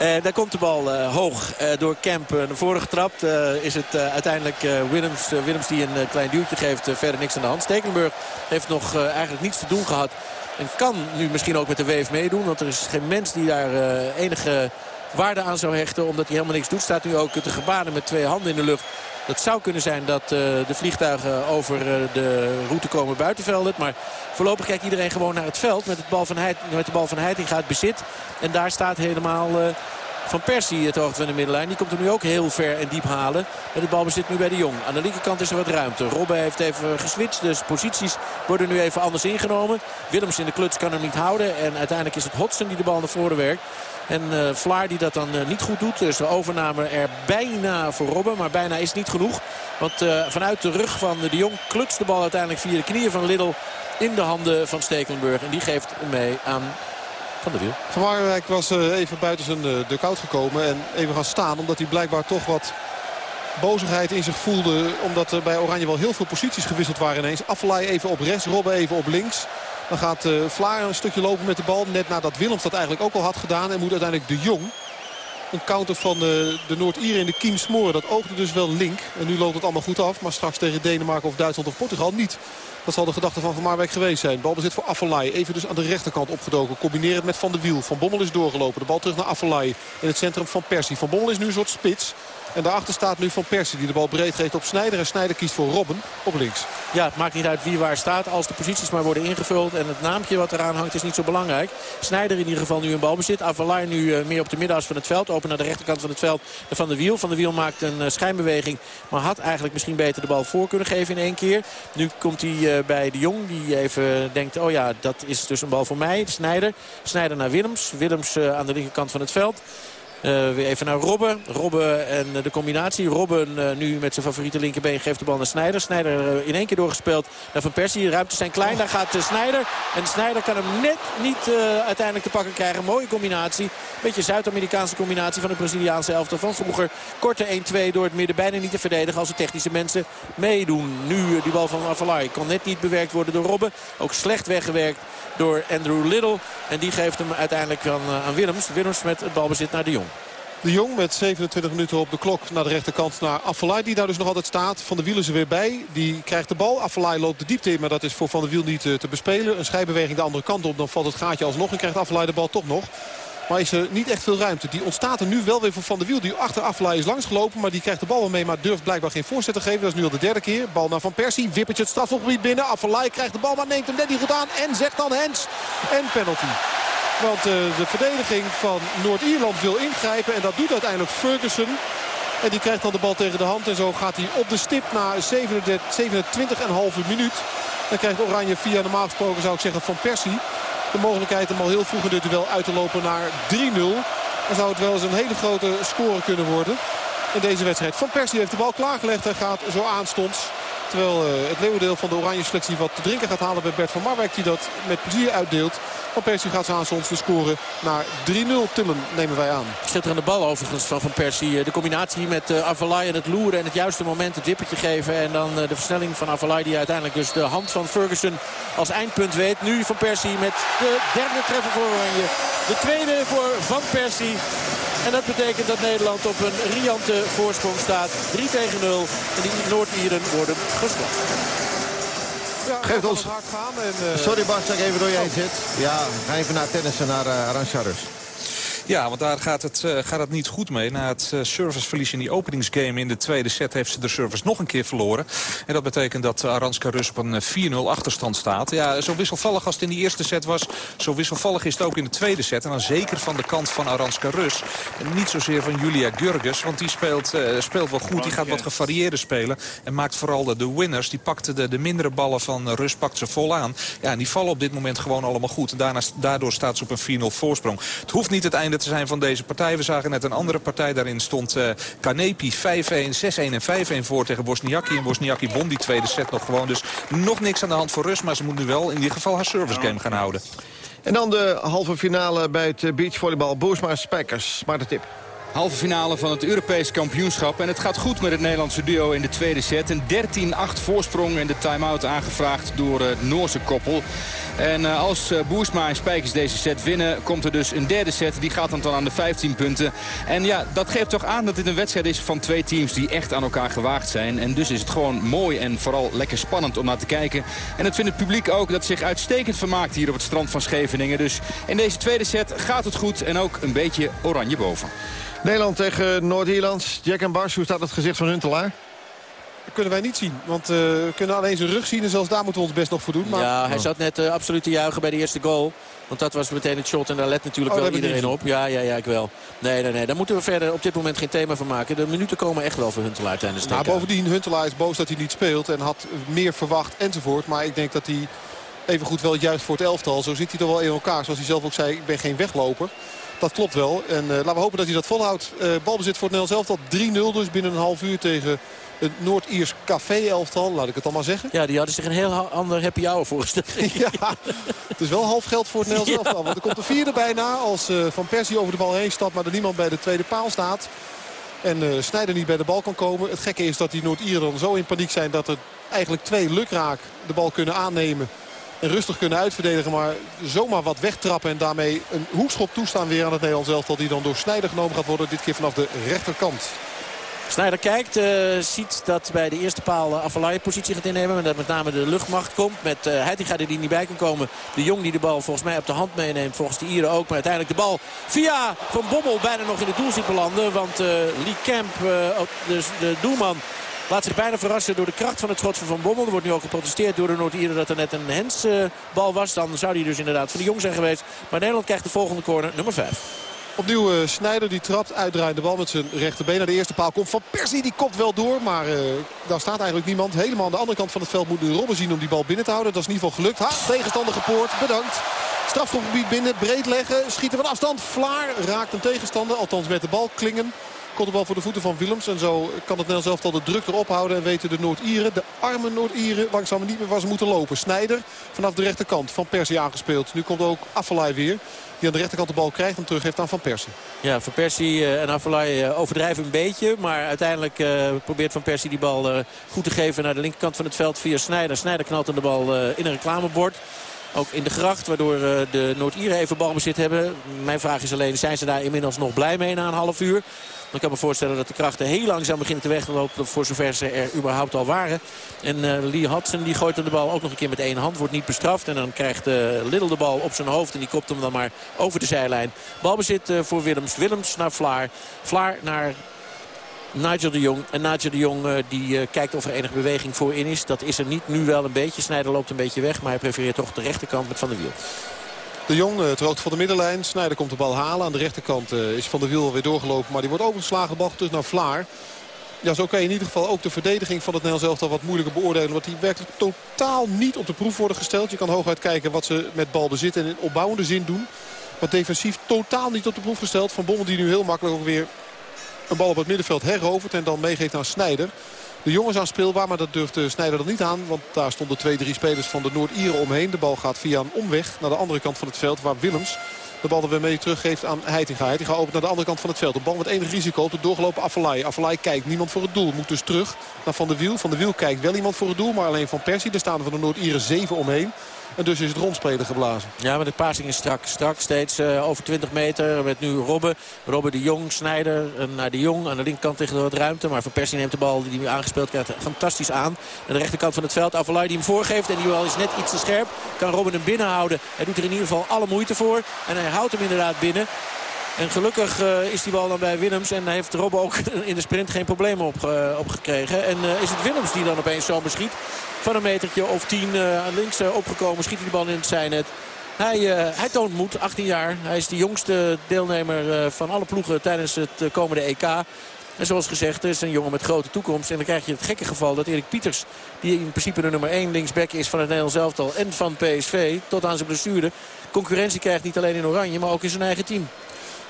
Uh, daar komt de bal uh, hoog uh, door Kemp naar voren getrapt. is het uiteindelijk Willems, Willems die een klein duwtje geeft. verder niks aan de hand. Stekelenburg heeft nog eigenlijk niets te doen gehad. En kan nu misschien ook met de weef meedoen. Want er is geen mens die daar enige waarde aan zou hechten. Omdat hij helemaal niks doet. Staat nu ook te gebanen met twee handen in de lucht. Dat zou kunnen zijn dat uh, de vliegtuigen over uh, de route komen buitenvelden. Maar voorlopig kijkt iedereen gewoon naar het veld. Met, het bal van met de bal van Heiting gaat bezit. En daar staat helemaal uh, Van Persie het hoogte van de middenlijn. Die komt er nu ook heel ver en diep halen. En de bal bezit nu bij de Jong. Aan de linkerkant is er wat ruimte. Robben heeft even geswitcht. Dus posities worden nu even anders ingenomen. Willems in de kluts kan hem niet houden. En uiteindelijk is het Hodson die de bal naar voren werkt. En uh, Vlaar die dat dan uh, niet goed doet. Dus de overname er bijna voor Robben. Maar bijna is niet genoeg. Want uh, vanuit de rug van de Jong klutst de bal uiteindelijk via de knieën van Lidl in de handen van Stekelenburg. En die geeft mee aan Van der Wiel. Van Marwijk was even buiten zijn dugout gekomen. En even gaan staan. Omdat hij blijkbaar toch wat bozigheid in zich voelde. Omdat er bij Oranje wel heel veel posities gewisseld waren ineens. Affelay even op rechts, Robben even op links. Dan gaat uh, Vlaar een stukje lopen met de bal. Net nadat Willems dat eigenlijk ook al had gedaan. En moet uiteindelijk de Jong een counter van de, de Noord-Ieren in de kiem smoren. Dat oogde dus wel link. En nu loopt het allemaal goed af. Maar straks tegen Denemarken of Duitsland of Portugal niet. Dat zal de gedachte van Van Marwijk geweest zijn. Balbezit voor Affelay. Even dus aan de rechterkant opgedoken. Combineer met Van de Wiel. Van Bommel is doorgelopen. De bal terug naar Affelay. In het centrum van Persie. Van Bommel is nu een soort spits. En daarachter staat nu Van Persie die de bal breed geeft op Snijder. En Snijder kiest voor Robben op links. Ja, het maakt niet uit wie waar staat. Als de posities maar worden ingevuld. En het naampje wat eraan hangt is niet zo belangrijk. Snijder in ieder geval nu een balbezit. Avalai nu uh, meer op de middenas van het veld. Open naar de rechterkant van het veld van de wiel. Van de wiel maakt een uh, schijnbeweging. Maar had eigenlijk misschien beter de bal voor kunnen geven in één keer. Nu komt hij uh, bij de Jong. Die even denkt, oh ja, dat is dus een bal voor mij. Snijder. Snijder naar Willems. Willems aan de linkerkant van het veld. Uh, weer even naar Robben. Robben en de combinatie. Robben uh, nu met zijn favoriete linkerbeen geeft de bal naar Snijder. Snijder uh, in één keer doorgespeeld naar Van Persie. De ruimtes zijn klein. Daar gaat Snijder. En Snijder kan hem net niet uiteindelijk te pakken krijgen. Mooie combinatie. Beetje Zuid-Amerikaanse combinatie van de Braziliaanse elftal van vroeger. Korte 1-2 door het midden. Bijna niet te verdedigen als de technische mensen meedoen. Nu die bal van Avalai. Kon net niet bewerkt worden door Robben. Ook slecht weggewerkt door Andrew Little. En die geeft hem uiteindelijk aan, aan Willems. Willems met het balbezit naar de Jong. De Jong met 27 minuten op de klok naar de rechterkant naar Affelay. Die daar dus nog altijd staat. Van de Wiel is er weer bij. Die krijgt de bal. Affelay loopt de diepte in. Maar dat is voor Van de Wiel niet eh, te bespelen. Een schijnbeweging de andere kant op. Dan valt het gaatje alsnog. En krijgt Affelay de bal toch nog. Maar is er niet echt veel ruimte. Die ontstaat er nu wel weer voor Van der Wiel. Die achter Affelay is langsgelopen. Maar die krijgt de bal wel mee. Maar durft blijkbaar geen voorzet te geven. Dat is nu al de derde keer. Bal naar Van Persie. Wippertje het strafgebied binnen. Affelay krijgt de bal. Maar neemt hem net niet goed aan. En zegt dan Hens. En penalty. Want uh, de verdediging van Noord-Ierland wil ingrijpen. En dat doet uiteindelijk Ferguson. En die krijgt dan de bal tegen de hand. En zo gaat hij op de stip na 27,5 minuut. Dan krijgt Oranje via normaal gesproken zou ik zeggen Van Persie. De mogelijkheid om al heel vroeg in dit duel uit te lopen naar 3-0. Dan zou het wel eens een hele grote score kunnen worden in deze wedstrijd. Van Persie heeft de bal klaargelegd en gaat zo aanstonds Terwijl uh, het leeuwendeel van de oranje selectie wat te drinken gaat halen bij Bert van Marwijk. Die dat met plezier uitdeelt. Van Persie gaat aan ons de scoren naar 3-0. Tillen nemen wij aan. Schitterende bal overigens van Van Persie. Eh, de combinatie met uh, Avalai en het loeren en het juiste moment het dippertje geven. En dan de versnelling van Avalai die uiteindelijk dus de hand van Ferguson als eindpunt weet. Nu Van Persie met de derde treffer voor Oranje. De tweede voor Van Persie. En dat betekent dat Nederland op een riante voorsprong staat. 3 tegen 0. En die Noord-Ieren worden Ja, Geeft ons... Gaan en, uh... Sorry dat ik even door je heen zit. Ja, ga even naar tennissen, naar uh, Arantxa ja, want daar gaat het, uh, gaat het niet goed mee. Na het uh, serviceverlies in die openingsgame in de tweede set... heeft ze de service nog een keer verloren. En dat betekent dat Aranska Rus op een 4-0 eh, achterstand staat. Ja, zo wisselvallig als het in die eerste set was... zo wisselvallig is het ook in de tweede set. En dan zeker van de kant van Aranska Rus. En niet zozeer van Julia Gurges, want die speelt, speelt wel goed. Die gaat wat gevarieerder spelen. En maakt vooral de, de winners. Die pakte de, de mindere ballen van Rus pakt ze vol aan. Ja, en die vallen op dit moment gewoon allemaal goed. Daarna, daardoor staat ze op een 4-0 voorsprong. Het hoeft niet het einde te zijn van deze partij. We zagen net een andere partij. Daarin stond uh, Kanepi 5-1, 6-1 en 5-1 voor tegen Bosniaki. En Bosniaki won die tweede set nog gewoon. Dus nog niks aan de hand voor Rus. Maar ze moet nu wel in ieder geval haar service game gaan houden. En dan de halve finale bij het eh, beachvolleybal. Boersma Spijkers. Maar de tip. Halve finale van het Europees kampioenschap. En het gaat goed met het Nederlandse duo in de tweede set. Een 13-8 voorsprong en de time-out aangevraagd door het Noorse koppel. En eh, als uh, Boersma en Spijkers deze set winnen... komt er dus een derde set. Die gaat dan, dan aan de 15 punten. En ja, dat geeft toch aan dat dit een wedstrijd is van twee teams... die echt aan elkaar gewaagd zijn. En dus is het gewoon mooi en vooral lekker spannend om naar te kijken. En dat vindt het publiek ook dat zich uitstekend vermaakt hier op het strand van Scheveningen. Dus in deze tweede set gaat het goed en ook een beetje oranje boven. Nederland tegen Noord-Ierland. Jack en Bars, hoe staat het gezicht van Huntelaar? Dat kunnen wij niet zien. Want uh, we kunnen alleen zijn rug zien. En zelfs daar moeten we ons best nog voor doen. Maar... Ja, hij zat net uh, absoluut te juichen bij de eerste goal. Want dat was meteen het shot en daar let natuurlijk oh, wel iedereen op. Ja, ja, ja, ik wel. Nee, nee, nee. Daar moeten we verder op dit moment geen thema van maken. De minuten komen echt wel voor Huntelaar tijdens de nou, Bovendien, Huntelaar is boos dat hij niet speelt. En had meer verwacht enzovoort. Maar ik denk dat hij even goed wel juist voor het elftal. Zo zit hij toch wel in elkaar. Zoals hij zelf ook zei, ik ben geen wegloper. Dat klopt wel. En uh, laten we hopen dat hij dat volhoudt. Uh, balbezit voor het Nederlands elftal 3-0 dus binnen een half uur tegen het Noord-Iers café-elftal, laat ik het allemaal zeggen. Ja, die hadden zich een heel ander happy hour voorgesteld. ja, het is wel half geld voor het Nederlands elftal. Want er komt de vierde bijna als uh, Van Persie over de bal heen stapt... maar er niemand bij de tweede paal staat. En uh, Snijder niet bij de bal kan komen. Het gekke is dat die Noord-Ieren dan zo in paniek zijn... dat er eigenlijk twee lukraak de bal kunnen aannemen... En rustig kunnen uitverdedigen, maar zomaar wat wegtrappen. En daarmee een hoekschop toestaan weer aan het Nederlands elftal. Die dan door Snijder genomen gaat worden. Dit keer vanaf de rechterkant. Snijder kijkt, uh, ziet dat bij de eerste paal uh, positie gaat innemen. Maar dat met name de luchtmacht komt. Met uh, Heitinga die niet bij kan komen. De Jong die de bal volgens mij op de hand meeneemt. Volgens de Ieren ook. Maar uiteindelijk de bal via Van Bommel bijna nog in het doel ziet belanden. Want uh, Lee Kemp, dus de doelman, Laat zich bijna verrassen door de kracht van het schot van Van Bommel. Er wordt nu ook geprotesteerd door de Noord-Ieren dat er net een hensbal was. Dan zou die dus inderdaad van de Jong zijn geweest. Maar Nederland krijgt de volgende corner, nummer 5. Opnieuw uh, Snijder die trapt, uitdraaiende bal met zijn rechterbeen. Naar de eerste paal komt Van Persie, die kopt wel door. Maar uh, daar staat eigenlijk niemand. Helemaal aan de andere kant van het veld moet nu Robben zien om die bal binnen te houden. Dat is in ieder geval gelukt. Ha, tegenstander gepoord, bedankt. Strafgebied binnen, breed leggen, schieten van afstand. Vlaar raakt een tegenstander, althans met de bal. Klingen Komt de bal voor de voeten van Willems. En zo kan het Nederlands elftal de druk erop houden. En weten de Noord-Ieren, de arme Noord-Ieren, langzaam niet meer waar ze moeten lopen. Snijder vanaf de rechterkant van Persie aangespeeld. Nu komt ook Affelay weer. Die aan de rechterkant de bal krijgt en terug heeft aan Van Persie. Ja, Van Persie uh, en Affelay uh, overdrijven een beetje. Maar uiteindelijk uh, probeert Van Persie die bal goed te geven naar de linkerkant van het veld via Snijder. Snijder knalt aan de bal in een reclamebord. Ook in de gracht, waardoor de Noord-Ieren even balbezit hebben. Mijn vraag is alleen, zijn ze daar inmiddels nog blij mee na een half uur? Ik kan me voorstellen dat de krachten heel langzaam beginnen te weglopen... voor zover ze er überhaupt al waren. En uh, Lee Hudson die gooit de bal ook nog een keer met één hand. Wordt niet bestraft. En dan krijgt uh, Little de bal op zijn hoofd. En die kopt hem dan maar over de zijlijn. Balbezit voor Willems. Willems naar Vlaar. Vlaar naar Nigel de Jong. En Nigel de Jong uh, die uh, kijkt of er enige beweging voor in is. Dat is er niet. Nu wel een beetje. Snijder loopt een beetje weg. Maar hij prefereert toch de rechterkant met Van der Wiel. De Jong, het rood van de middenlijn. Snijder komt de bal halen. Aan de rechterkant is Van der Wiel weer doorgelopen. Maar die wordt overgeslagen. Bal dus naar Vlaar. Ja, zo kan je in ieder geval ook de verdediging van het Nederlands elftal wat moeilijker beoordelen. Want die werkt totaal niet op de proef worden gesteld. Je kan hooguit kijken wat ze met bal bezitten en in opbouwende zin doen. Maar defensief totaal niet op de proef gesteld. Van Bommel die nu heel makkelijk ook weer een bal op het middenveld herovert. En dan meegeeft aan Snijder. De jongens aan speelbaar, maar dat durft Snijder er niet aan. Want daar stonden twee, drie spelers van de Noord-Ieren omheen. De bal gaat via een omweg naar de andere kant van het veld. Waar Willems de bal er weer mee teruggeeft aan Heitinga. Heitinga opent naar de andere kant van het veld. De bal met enig risico op de doorgelopen Affelay. Affelay kijkt, niemand voor het doel. Moet dus terug naar Van der Wiel. Van der Wiel kijkt wel iemand voor het doel, maar alleen Van Persie. Er staan er van de Noord-Ieren zeven omheen. En dus is het rondspelen geblazen. Ja, maar de passing is strak. Strak steeds uh, over 20 meter. Met nu Robben. Robben de Jong, Snijder naar de Jong. Aan de linkerkant tegen wat ruimte. Maar Van Persie neemt de bal die hij aangespeeld krijgt fantastisch aan. Aan de rechterkant van het veld. Avalai die hem voorgeeft. En die bal is net iets te scherp. Kan Robben hem binnenhouden. Hij doet er in ieder geval alle moeite voor. En hij houdt hem inderdaad binnen. En gelukkig uh, is die bal dan bij Willems. En heeft Robben ook in de sprint geen problemen op, uh, opgekregen. En uh, is het Willems die dan opeens zo beschiet. Van een metertje of tien aan links opgekomen. Schiet hij de bal in het zijnet. Hij, hij toont moed, 18 jaar. Hij is de jongste deelnemer van alle ploegen tijdens het komende EK. En zoals gezegd, is een jongen met grote toekomst. En dan krijg je het gekke geval dat Erik Pieters... die in principe de nummer 1 linksback is van het Nederlands elftal... en van PSV, tot aan zijn blessure... concurrentie krijgt niet alleen in Oranje, maar ook in zijn eigen team.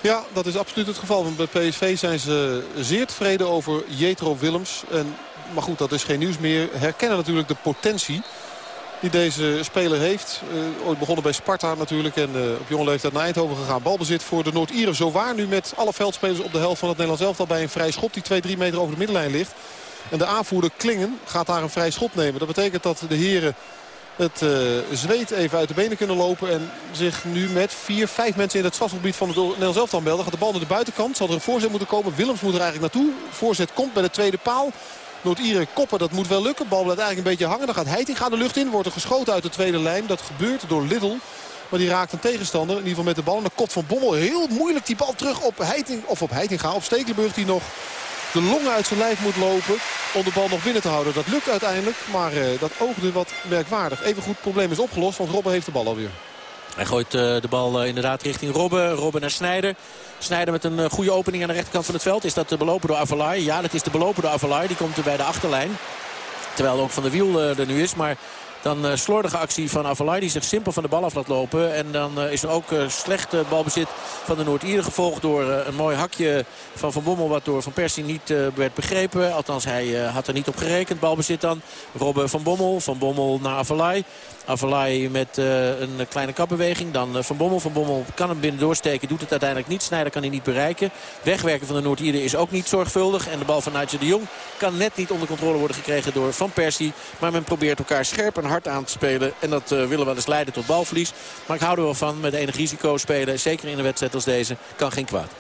Ja, dat is absoluut het geval. Want bij PSV zijn ze zeer tevreden over Jetro Willems. En, maar goed, dat is geen nieuws meer. Herkennen natuurlijk de potentie die deze speler heeft. Uh, ooit begonnen bij Sparta natuurlijk. En uh, op jonge leeftijd naar Eindhoven gegaan. Balbezit voor de Noord-Ieren. Zo waar nu met alle veldspelers op de helft van het Nederlands elftal bij een vrij schop die 2-3 meter over de middenlijn ligt. En de aanvoerder Klingen gaat daar een vrij schop nemen. Dat betekent dat de heren het uh, zweet even uit de benen kunnen lopen. En zich nu met vier, vijf mensen in het strafgebied van het Nederlands elftal melden. Gaat de bal naar de buitenkant. Zal er een voorzet moeten komen. Willems moet er eigenlijk naartoe. Voorzet komt bij de tweede paal. Noord-Ieren koppen, dat moet wel lukken. Bal blijft eigenlijk een beetje hangen. Dan gaat Heiting de lucht in. Wordt er geschoten uit de tweede lijn. Dat gebeurt door Lidl. Maar die raakt een tegenstander. In ieder geval met de bal. En de kop van Bommel. Heel moeilijk die bal terug op Heiting. Of op Heitinga. Op Stekelenburg die nog de longen uit zijn lijf moet lopen om de bal nog binnen te houden. Dat lukt uiteindelijk, maar uh, dat oogde wat merkwaardig. Even goed, het probleem is opgelost, want Robben heeft de bal alweer. Hij gooit uh, de bal uh, inderdaad richting Robben. Robben naar Snijder. Snijder met een goede opening aan de rechterkant van het veld. Is dat de belopen door Avalai? Ja, dat is de belopen door Avalai. Die komt er bij de achterlijn. Terwijl ook Van de Wiel er nu is. Maar dan uh, slordige actie van Avalai die zich simpel van de bal af laat lopen. En dan uh, is er ook uh, slecht balbezit van de Noord-Ieren gevolgd door een mooi hakje van Van Bommel. Wat door Van Persie niet werd begrepen. Althans hij had er niet op gerekend. Balbezit dan Robben Van Bommel. Van Bommel naar Avalai. Avalai met een kleine kapbeweging. Dan Van Bommel. Van Bommel kan hem binnen doorsteken. Doet het uiteindelijk niet. Snijder kan hij niet bereiken. Wegwerken van de Noord-Ieren is ook niet zorgvuldig. En de bal van Nigel de Jong kan net niet onder controle worden gekregen door Van Persie. Maar men probeert elkaar scherp en hard aan te spelen. En dat uh, willen wel eens leiden tot balverlies. Maar ik hou er wel van met enig risico spelen. Zeker in een wedstrijd als deze. Kan geen kwaad.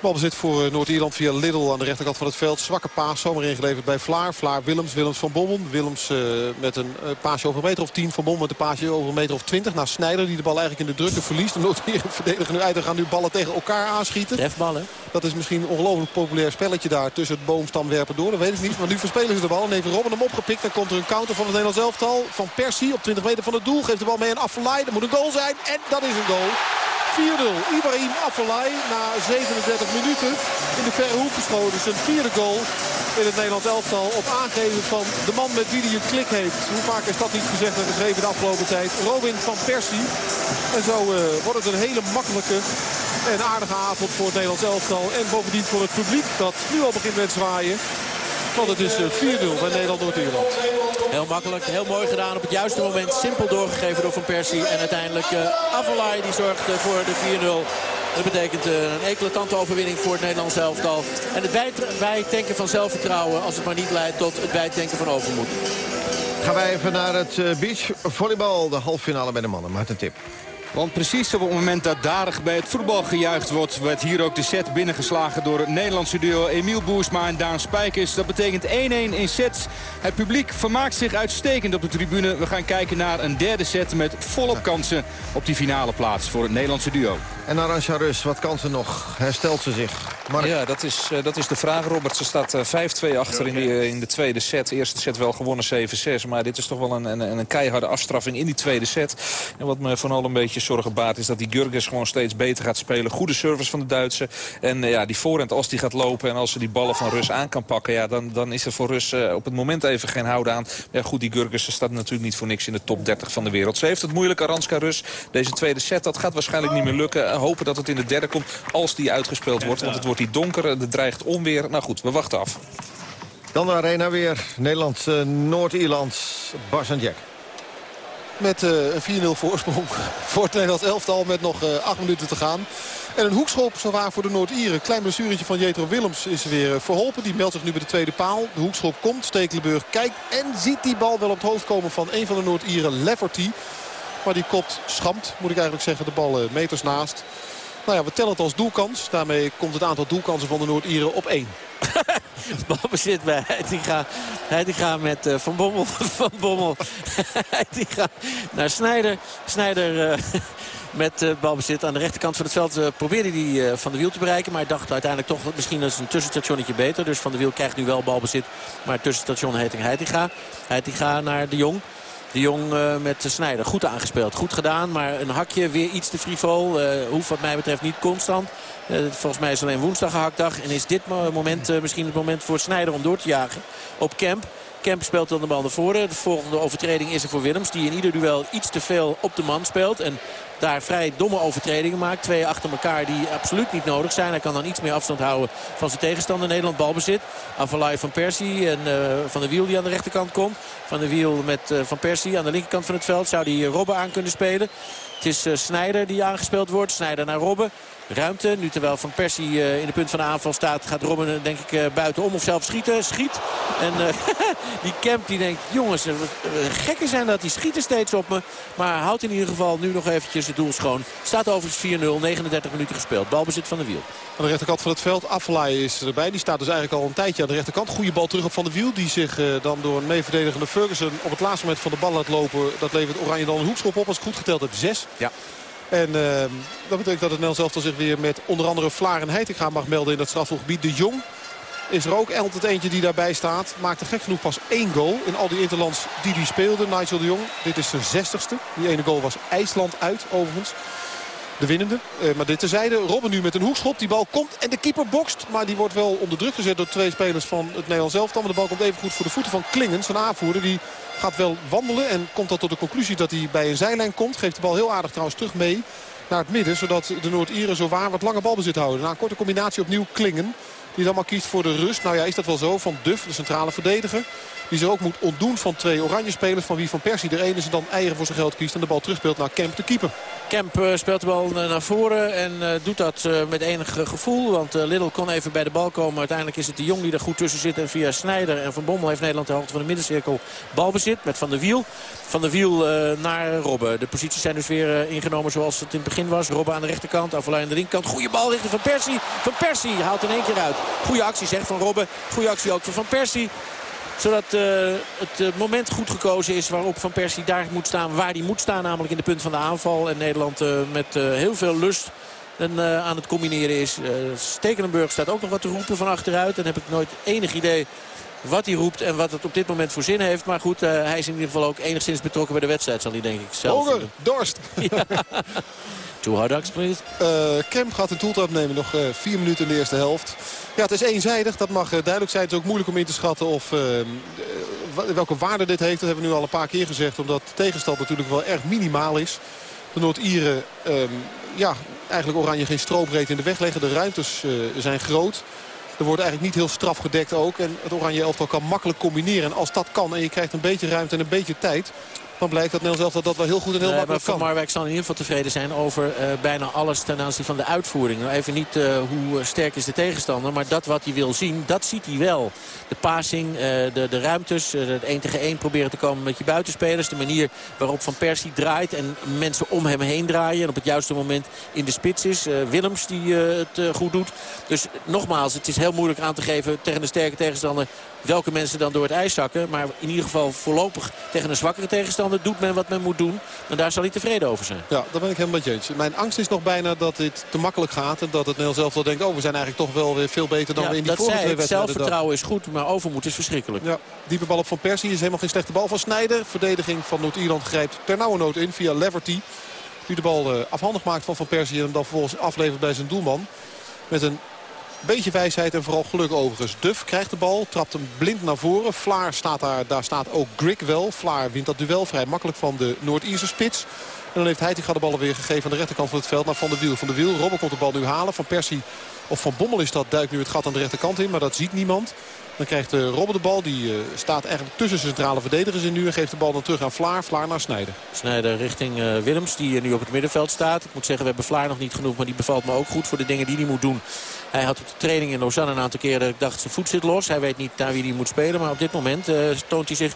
Balbezit voor eh, Noord-Ierland via Lidl aan de rechterkant van het veld. Zwakke paas, zomaar ingeleverd bij Vlaar. Vlaar Willems, Willems van Bommel. Willems uh, met een uh, paasje over een meter of 10. Van Bommel met een paasje over een meter of 20. Naar Snijder die de bal eigenlijk in de drukte verliest. De Noord-Ieren verdedigen nu uit en gaan nu ballen tegen elkaar aanschieten. Trefballen. Dat is misschien een ongelooflijk populair spelletje daar tussen het boomstamwerpen door. Dat weet ik niet. Maar nu verspelen ze de bal en heeft Robben hem opgepikt. Dan komt er een counter van het Nederlands elftal. Van Persie op 20 meter van het doel. Geeft de bal mee aan Affelay. Dat moet een goal zijn. En dat is een goal. 4-0. Ibrahim Afellay na 37 minuten in de verre hoek geschoten. Zijn vierde goal in het Nederlands elftal op aangeven van de man met wie hij een klik heeft. Hoe vaak is dat niet gezegd en geschreven de afgelopen tijd. Robin van Persie. En zo uh, wordt het een hele makkelijke en aardige avond voor het Nederlands elftal. En bovendien voor het publiek dat nu al begint met zwaaien. Want het is 4-0 eh, bij Nederland-Noord-Ierland. Heel makkelijk, heel mooi gedaan. Op het juiste moment simpel doorgegeven door Van Persie. En uiteindelijk uh, Avalai die zorgt uh, voor de 4-0. Dat betekent een eclatante overwinning voor het Nederlands elftal. En het bijtanken van zelfvertrouwen als het maar niet leidt tot het bijtanken van overmoed. Gaan wij even naar het beachvolleybal. De halffinale bij de mannen. Maarten Tip. Want precies op het moment dat darig bij het voetbal gejuicht wordt... werd hier ook de set binnengeslagen door het Nederlandse duo Emiel Boersma en Daan Spijkers. Dat betekent 1-1 in sets. Het publiek vermaakt zich uitstekend op de tribune. We gaan kijken naar een derde set met volop kansen op die finale plaats voor het Nederlandse duo. En Arantxa Rus, wat kansen nog? Herstelt ze zich? Mark. Ja, dat is, uh, dat is de vraag, Robert. Ze staat uh, eh, 5-2 achter in, die, in de tweede set. De eerste set wel gewonnen 7-6. Maar dit is toch wel een, een, een keiharde afstraffing in die tweede set. En wat me vooral een beetje zorgen baat is dat die Gurgis gewoon steeds beter gaat spelen. Goede service van de Duitse. En uh, ja, die voorhand als die gaat lopen en als ze die ballen van Rus aan kan pakken... Ja, dan, dan is er voor Rus op het moment even geen houden aan. Ja, goed, die Gurgis staat natuurlijk niet voor niks in de top 30 van de wereld. Ze heeft het moeilijk, Aranska Rus. Deze tweede set, dat gaat waarschijnlijk niet meer lukken. hopen dat het in de derde komt als die uitgespeeld wordt. Want het wordt die donker, er dreigt onweer. Nou goed, we wachten af. Dan de arena weer. Nederland, Noord-Ierland, Bas en Jack. Met uh, een 4-0 voorsprong voor het Nederlands elftal met nog uh, acht minuten te gaan. En een hoekschop zowaar voor de Noord-Ieren. Klein blessuretje van Jetro Willems is weer verholpen. Die meldt zich nu bij de tweede paal. De hoekschop komt. Stekelenburg kijkt en ziet die bal wel op het hoofd komen van een van de Noord-Ieren, Lefferty. Maar die kopt schamt, moet ik eigenlijk zeggen, de bal meters naast. Nou ja, we tellen het als doelkans. Daarmee komt het aantal doelkansen van de Noord-Ieren op één. Balbezit bij Heitinga. Heitinga met uh, Van Bommel. Van Bommel. Heitinga naar Snijder. Snijder... Uh, met uh, balbezit aan de rechterkant van het veld probeerde hij Van de Wiel te bereiken. Maar dacht uiteindelijk toch misschien een tussenstationnetje beter. Dus Van de Wiel krijgt nu wel balbezit. Maar tussenstation heet Heitinga. Heitinga naar de Jong. De Jong uh, met Snijder. Goed aangespeeld. Goed gedaan. Maar een hakje weer iets te frivol. Uh, hoeft wat mij betreft niet constant. Uh, volgens mij is alleen woensdag gehaktdag. En is dit moment misschien het moment voor Snijder om door te jagen op Kemp. Kemp speelt dan de bal naar voren. De volgende overtreding is er voor Willems. Die in ieder duel iets te veel op de man speelt. En daar vrij domme overtredingen maakt. Twee achter elkaar die absoluut niet nodig zijn. Hij kan dan iets meer afstand houden van zijn tegenstander. Nederland balbezit. Avalai van Persie en uh, Van de Wiel die aan de rechterkant komt. Van de Wiel met uh, Van Persie aan de linkerkant van het veld. Zou die Robben aan kunnen spelen. Het is uh, Snijder die aangespeeld wordt. Snijder naar Robben ruimte. Nu terwijl Van Persie uh, in de punt van de aanval staat... gaat Robben denk ik uh, buitenom of zelf schieten. Schiet. En uh, die Kemp die denkt... jongens, gekken zijn dat. Die schieten steeds op me. Maar houdt in ieder geval nu nog eventjes het doel schoon. Staat overigens 4-0. 39 minuten gespeeld. Balbezit van de wiel. Aan de rechterkant van het veld. Aflaai is erbij. Die staat dus eigenlijk al een tijdje aan de rechterkant. Goede bal terug op Van de Wiel. Die zich dan door een meeverdedigende Ferguson op het laatste moment van de bal laat lopen. Dat levert Oranje dan een hoekschop op. Als ik goed geteld heb, 6. Ja. En uh, dat betekent dat het Nels elftal zich weer met onder andere Vlaar en Heitinga mag melden in dat strafgebied. De Jong is er ook altijd eentje die daarbij staat. Maakte gek genoeg pas één goal in al die interlands die hij speelde. Nigel de Jong, dit is zijn zestigste. Die ene goal was IJsland uit overigens. De winnende. Uh, maar dit terzijde. Robben nu met een hoekschop. Die bal komt en de keeper bokst. Maar die wordt wel onder druk gezet door twee spelers van het Nederlands elftal. Maar de bal komt even goed voor de voeten van Klingen. Zijn aanvoerder die gaat wel wandelen. En komt dan tot de conclusie dat hij bij een zijlijn komt. Geeft de bal heel aardig trouwens terug mee naar het midden. Zodat de Noord-Ieren zo waar wat lange balbezit houden. Na een korte combinatie opnieuw Klingen. Die dan maar kiest voor de rust. Nou ja, is dat wel zo. Van Duff, de centrale verdediger. Die zich ook moet ontdoen van twee oranje spelers. Van wie Van Persie er één is en dan eieren voor zijn geld kiest. En de bal terugspeelt naar Kemp, de keeper. Kemp uh, speelt de bal naar voren en uh, doet dat met enig gevoel. Want Little kon even bij de bal komen. Uiteindelijk is het de Jong die er goed tussen zit. En via Snijder en Van Bommel heeft Nederland de hoogte van de middencirkel balbezit. Met Van der Wiel. Van der Wiel naar Robben. De posities zijn dus weer ingenomen zoals het in het begin was. Robben aan de rechterkant, Avalai aan de linkerkant. Goede bal richting Van Persie. Van Persie haalt in één keer uit. Goede actie zegt Van Robben. Goede actie ook van Van Persie zodat uh, het uh, moment goed gekozen is waarop Van Persie daar moet staan waar hij moet staan. Namelijk in de punt van de aanval. En Nederland uh, met heel veel lust en, aan het combineren is. Stekelenburg staat ook nog wat te roepen van achteruit. Dan heb ik nooit enig idee wat hij roept en wat het op dit moment voor zin heeft. Maar goed, hij is in ieder geval ook enigszins betrokken bij de wedstrijd, zal hij denk ik zelf. Honger, dorst. Ja. Two hot dogs, please. Uh, Kemp gaat een toeltrap nemen. Nog uh, vier minuten in de eerste helft. Ja, het is eenzijdig. Dat mag uh, duidelijk zijn. Het is ook moeilijk om in te schatten of, welke waarde dit heeft. Dat hebben we nu al een paar keer gezegd. Omdat de tegenstand natuurlijk wel erg minimaal is. De Noord-Ieren, um, ja, eigenlijk Oranje geen strobreedte in de weg leggen. De ruimtes zijn groot. Er wordt eigenlijk niet heel straf gedekt ook. En het Oranje elftal kan makkelijk combineren. En als dat kan en je krijgt een beetje ruimte en een beetje tijd dan blijkt dat Nederland zelf dat, dat wel heel goed en heel nee, makkelijk maar kan. Marwijk zal in ieder geval tevreden zijn over uh, bijna alles ten aanzien van de uitvoering. Nou, even niet uh, hoe sterk is de tegenstander, maar dat wat hij wil zien, dat ziet hij wel. De passing, uh, de, de ruimtes, het 1 tegen 1 proberen te komen met je buitenspelers. De manier waarop Van Persie draait en mensen om hem heen draaien. En op het juiste moment in de spits is. Willems die het goed doet. Dus nogmaals, het is heel moeilijk aan te geven tegen een sterke tegenstander welke mensen dan door het ijs zakken. Maar in ieder geval voorlopig tegen een zwakkere tegenstander doet men wat men moet doen. En daar zal hij tevreden over zijn. Ja, daar ben ik helemaal met je eens. Mijn angst is nog bijna dat dit te makkelijk gaat. En dat het Nederland zelf wel denkt, oh we zijn eigenlijk toch wel weer veel beter dan ja, we in die vorige twee wedstrijden. Zelfvertrouwen is goed, maar overmoed is verschrikkelijk. Ja, diepe bal op Van Persie is helemaal geen slechte bal van Snijder. Verdediging van Noord-Ierland grijpt ternauwernood in via Leverty. Die de bal uh, afhandig maakt van Van Persie en hem dan vervolgens aflevert bij zijn doelman. Met een beetje wijsheid en vooral geluk overigens. Duff krijgt de bal, trapt hem blind naar voren. Vlaar staat daar, daar staat ook Grigg wel. Vlaar wint dat duel vrij makkelijk van de Noord-Ierse spits. En dan heeft Heitinga de bal weer gegeven aan de rechterkant van het veld naar Van der Wiel. Van der Wiel, Robben komt de bal nu halen. Van Persie of Van Bommel is dat, duikt nu het gat aan de rechterkant in. Maar dat ziet niemand. Dan krijgt uh, Robben de bal. Die uh, staat eigenlijk tussen centrale verdedigers in nu. En geeft de bal dan terug aan Vlaar. Vlaar naar Snijder. Snijder richting uh, Willems die nu op het middenveld staat. Ik moet zeggen, we hebben Vlaar nog niet genoeg. Maar die bevalt me ook goed voor de dingen die hij moet doen. Hij had op de training in Lausanne een aantal keren... ik dacht, zijn voet zit los. Hij weet niet naar wie hij moet spelen. Maar op dit moment toont hij zich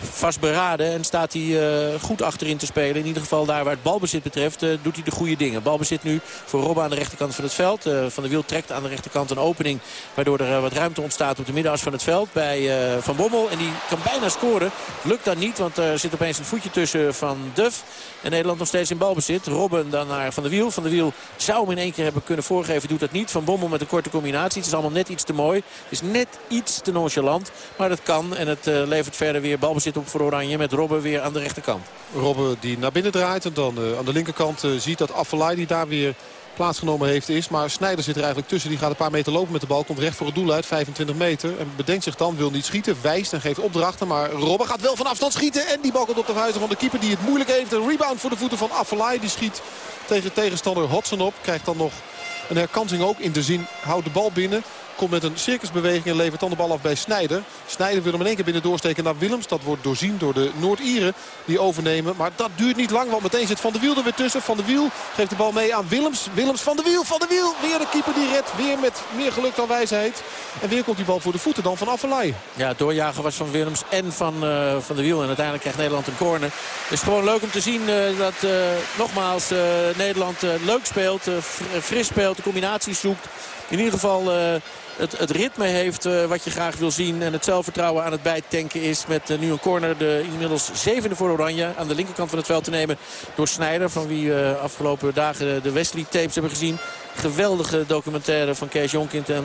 vastberaden. En staat hij uh, goed achterin te spelen. In ieder geval daar waar het balbezit betreft uh, doet hij de goede dingen. Balbezit nu voor Robben aan de rechterkant van het veld. Uh, van der Wiel trekt aan de rechterkant een opening. Waardoor er wat ruimte ontstaat op de middenas van het veld bij Van Bommel. En die kan bijna scoren. Lukt dat niet, want er zit opeens een voetje tussen van Duff. En Nederland nog steeds in balbezit. Robben dan naar Van der Wiel. Van der Wiel zou hem in één keer hebben kunnen voorgeven. Doet dat niet. Van Bommel met een korte combinatie. Het is allemaal net iets te mooi. Het is net iets te nonchalant. Maar dat kan. En het levert verder weer balbezit zit op voor Oranje met Robben weer aan de rechterkant. Robben die naar binnen draait en dan uh, aan de linkerkant uh, ziet dat Affelay die daar weer plaatsgenomen heeft is. Maar Snijder zit er eigenlijk tussen. Die gaat een paar meter lopen met de bal. Komt recht voor het doel uit. 25 meter. En bedenkt zich dan. Wil niet schieten. Wijst en geeft opdrachten. Maar Robben gaat wel van afstand schieten. En die bal komt op de huizen van de keeper die het moeilijk heeft. Een rebound voor de voeten van Affelay. Die schiet tegen tegenstander Hodson op. Krijgt dan nog een herkansing ook in de zin. Houdt de bal binnen. Komt met een circusbeweging en levert dan de bal af bij Snijder. Snijder wil hem in één keer binnen doorsteken naar Willems. Dat wordt doorzien door de Noord-Ieren die overnemen. Maar dat duurt niet lang, want meteen zit Van der Wiel er weer tussen. Van der Wiel geeft de bal mee aan Willems. Willems van der Wiel, Van der Wiel. Weer de keeper die redt. Weer met meer geluk dan wijsheid. En weer komt die bal voor de voeten dan van Affelay. Ja, het doorjagen was van Willems en van, uh, van der Wiel. En uiteindelijk krijgt Nederland een corner. Het is gewoon leuk om te zien uh, dat uh, nogmaals Nederland leuk speelt. fris speelt, de combinaties zoekt. In ieder geval het, het ritme heeft uh, wat je graag wil zien. En het zelfvertrouwen aan het bijtanken is met uh, nu een corner. De inmiddels zevende voor Oranje aan de linkerkant van het veld te nemen door Snijder. Van wie uh, afgelopen dagen de Wesley tapes hebben gezien. Geweldige documentaire van Kees Jonkind en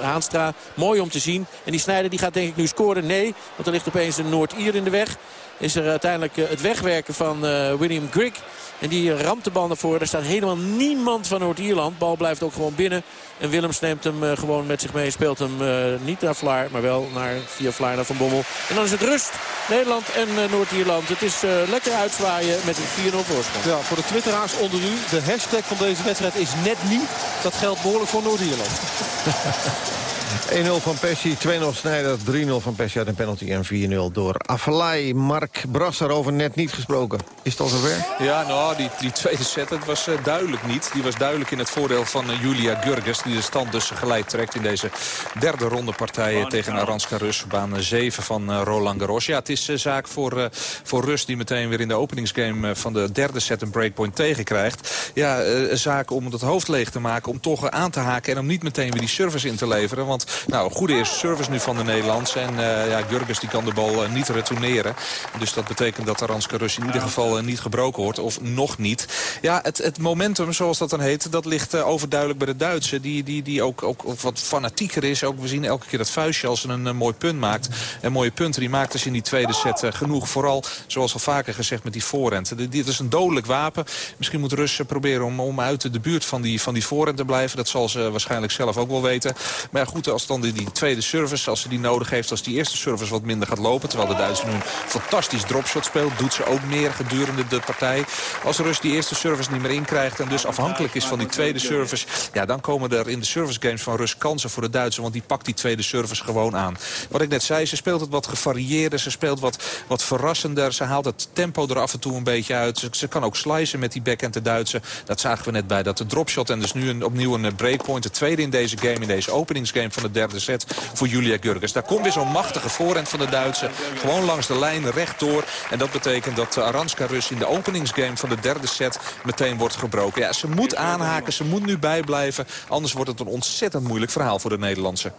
Haanstra. Mooi om te zien. En die Snijder die gaat denk ik nu scoren. Nee, want er ligt opeens een Noord-Ier in de weg. Is er uiteindelijk het wegwerken van William Grigg. En die ramt de bal naar voren. Er staat helemaal niemand van Noord-Ierland. Bal blijft ook gewoon binnen. En Willems neemt hem uh, gewoon met zich mee. Speelt hem uh, niet naar Vlaar, maar wel naar, via Vlaar naar Van Bommel. En dan is het rust. Nederland en uh, Noord-Ierland. Het is lekker uitzwaaien met een 4-0 voorsprong. Ja, voor de twitteraars onder u. De hashtag van deze wedstrijd is net niet. Dat geldt behoorlijk voor Noord-Ierland. 1-0 van Pessi, 2-0 Snijder, 3-0 van Pessi uit een penalty en 4-0 door Afelay. Mark Brasser over net niet gesproken. Is het al zover? Ja, nou, die, die tweede set het was uh, duidelijk niet. Die was duidelijk in het voordeel van uh, Julia Gurges... die de stand dus gelijk trekt in deze derde ronde partij oh, tegen Aranska Rus. Baan 7 van uh, Roland Garros. Ja, het is zaak voor, voor Rus die meteen weer in de openingsgame... van de derde set een breakpoint tegenkrijgt. Ja, zaak om het hoofd leeg te maken, om toch aan te haken... en om niet meteen weer die service in te leveren. Want nou, goede eerste service nu van de Nederlandse. En uh, ja, Jurgens die kan de bal uh, niet retourneren. Dus dat betekent dat de Aranska Rus in ieder geval uh, niet gebroken wordt. Of nog niet. Ja, het, het momentum, zoals dat dan heet, dat ligt overduidelijk bij de Duitse. Die, die, die ook, ook wat fanatieker is. Ook, we zien elke keer dat vuistje als ze een, mooi punt maakt. En mooie punten, die maakt dus in die tweede set genoeg. Vooral, zoals al vaker gezegd, met die voorrend. Dit is een dodelijk wapen. Misschien moet Russen proberen om, om uit de buurt van die, van die voorrend te blijven. Dat zal ze waarschijnlijk zelf ook wel weten. Maar ja, goed, Als dan die, tweede service, als ze die nodig heeft... als die eerste service wat minder gaat lopen. Terwijl de Duitser nu een fantastisch dropshot speelt. Doet ze ook meer gedurende de partij. Als Rus die eerste service niet meer inkrijgt... en dus afhankelijk is van die tweede service... ja, dan komen er in de service games van Rus kansen voor de Duitser. Want die pakt die tweede service gewoon aan. Wat ik net zei, ze speelt het wat gevarieerder. Ze speelt wat, wat verrassender. Ze haalt het tempo er af en toe een beetje uit. Ze, ze kan ook slicen met die backhand de Duitse. Dat zagen we net bij dat de dropshot. En dus nu een, opnieuw een breakpoint. De tweede in deze game, in deze openingsgame van de derde set voor Julia Gurgis. Daar komt weer zo'n machtige voorhand van de Duitse. Gewoon langs de lijn, rechtdoor. En dat betekent dat Aranska Rus in de openingsgame van de derde set meteen wordt gebroken. Ja, ze moet aanhaken, ze moet nu bijblijven. Anders wordt het een ontzettend moeilijk verhaal voor de Nederlandse.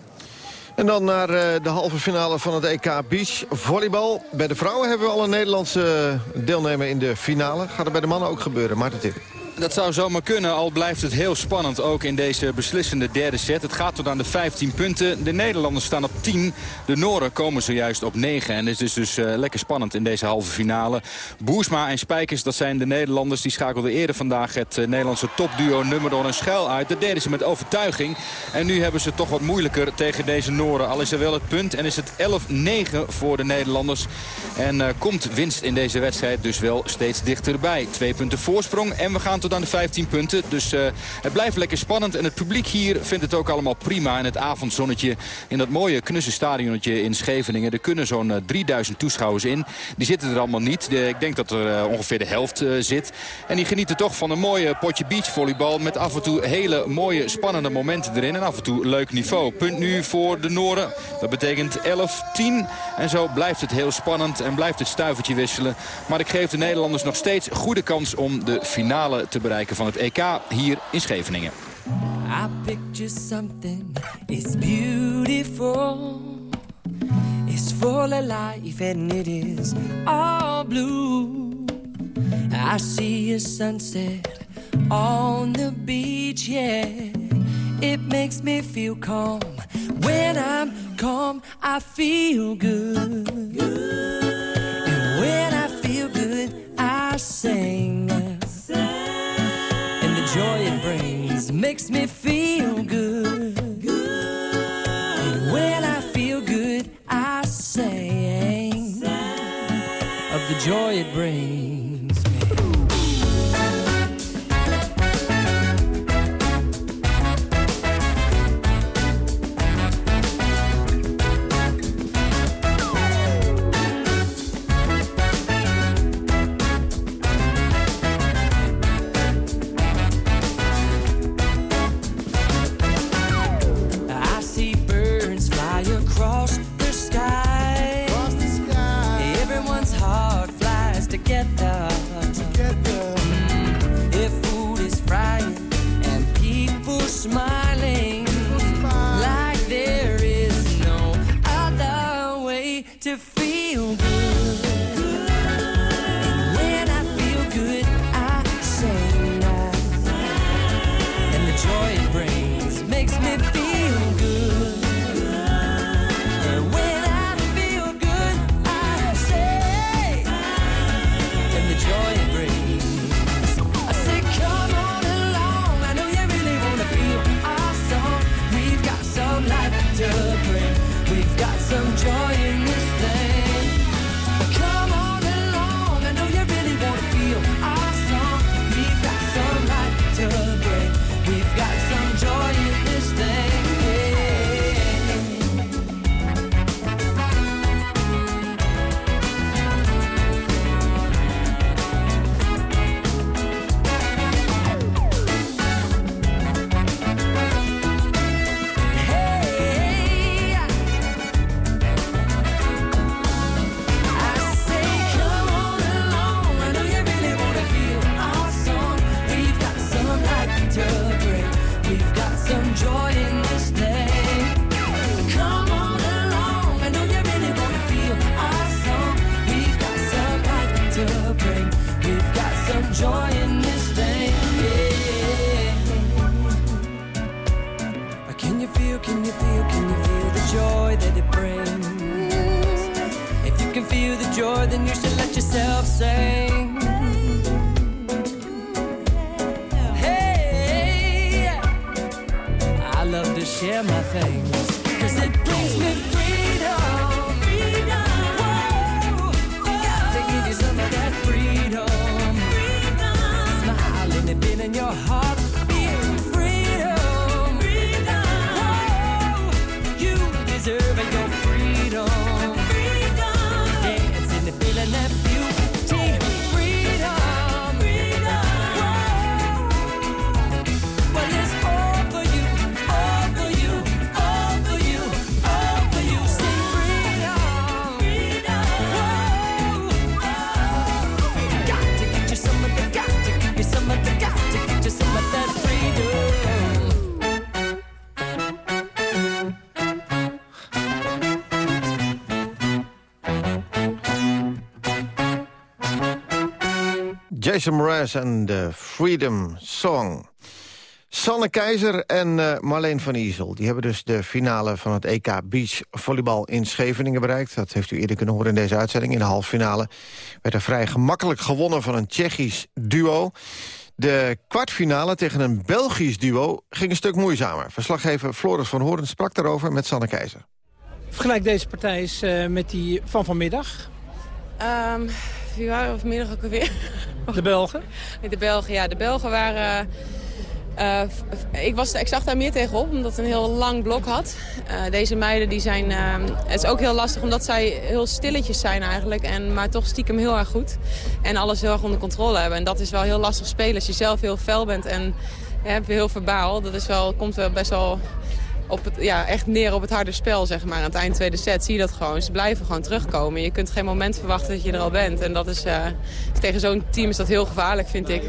En dan naar eh, de halve finale van het EK Beach Volleybal. Bij de vrouwen hebben we al een Nederlandse deelnemer in de finale. Gaat er bij de mannen ook gebeuren? Maarten Tip. Dat zou zomaar kunnen, al blijft het heel spannend ook in deze beslissende derde set. Het gaat tot aan de 15 punten. De Nederlanders staan op 10. De Noren komen zojuist op 9. En het is dus uh, lekker spannend in deze halve finale. Boersma en Spijkers, dat zijn de Nederlanders. Die schakelden eerder vandaag het uh, Nederlandse topduo Nummer en Schuil uit. Dat deden ze met overtuiging. En nu hebben ze het toch wat moeilijker tegen deze Noren. Al is er wel het punt en is het 11-9 voor de Nederlanders. En uh, komt winst in deze wedstrijd dus wel steeds dichterbij. Twee punten voorsprong en we gaan tot aan de 15 punten. Dus uh, het blijft lekker spannend. En het publiek hier vindt het ook allemaal prima. En het avondzonnetje in dat mooie knusse stadionnetje in Scheveningen. Er kunnen zo'n uh, 3000 toeschouwers in. Die zitten er allemaal niet. Ik denk dat er uh, ongeveer de helft zit. En die genieten toch van een mooie potje beachvolleybal. Met af en toe hele mooie spannende momenten erin. En af en toe leuk niveau. Punt nu voor de Noren. Dat betekent 11-10. En zo blijft het heel spannend. En blijft het stuivertje wisselen. Maar ik geef de Nederlanders nog steeds goede kans om de finale te bereiken van het EK hier in Scheveningen. I picture something, it's beautiful. It's full of life and it is all blue. I see a sunset on the beach, yeah. It makes me feel calm. When I'm calm, I feel good. And when I feel good, I sing. Joy it brings makes me feel good. good. And when I feel good, I sing of the joy it brings. Jason Mraz en de Freedom Song. Sanne Keizer en eh, Marleen van Iezel... die hebben dus de finale van het EK Beach Volleybal in Scheveningen bereikt. Dat heeft u eerder kunnen horen in deze uitzending. In de halve finale werd er vrij gemakkelijk gewonnen van een Tsjechisch duo. De kwartfinale tegen een Belgisch duo ging een stuk moeizamer. Verslaggever Floris van Hoorn sprak daarover met Sanne Keizer. Vergelijk deze partij eens eh, met die van vanmiddag. Ehm wie waren we vanmiddag ook alweer? De Belgen. De Belgen, ja. De Belgen waren... eh, eh, ik, was, ik zag daar meer tegenop, omdat het een heel lang blok had. Eh, deze meiden die zijn... het is ook heel lastig, omdat zij heel stilletjes zijn eigenlijk. En, maar toch stiekem heel erg goed. En alles heel erg onder controle hebben. En dat is wel heel lastig spelen als je zelf heel fel bent en ja, heel verbaal. Dat is wel, komt wel best wel op het, ja, echt neer op het harde spel, zeg maar. Aan het eind tweede set zie je dat gewoon. Ze blijven gewoon terugkomen. Je kunt geen moment verwachten dat je er al bent. En dat is, eh, tegen zo'n team is dat heel gevaarlijk, vind ik.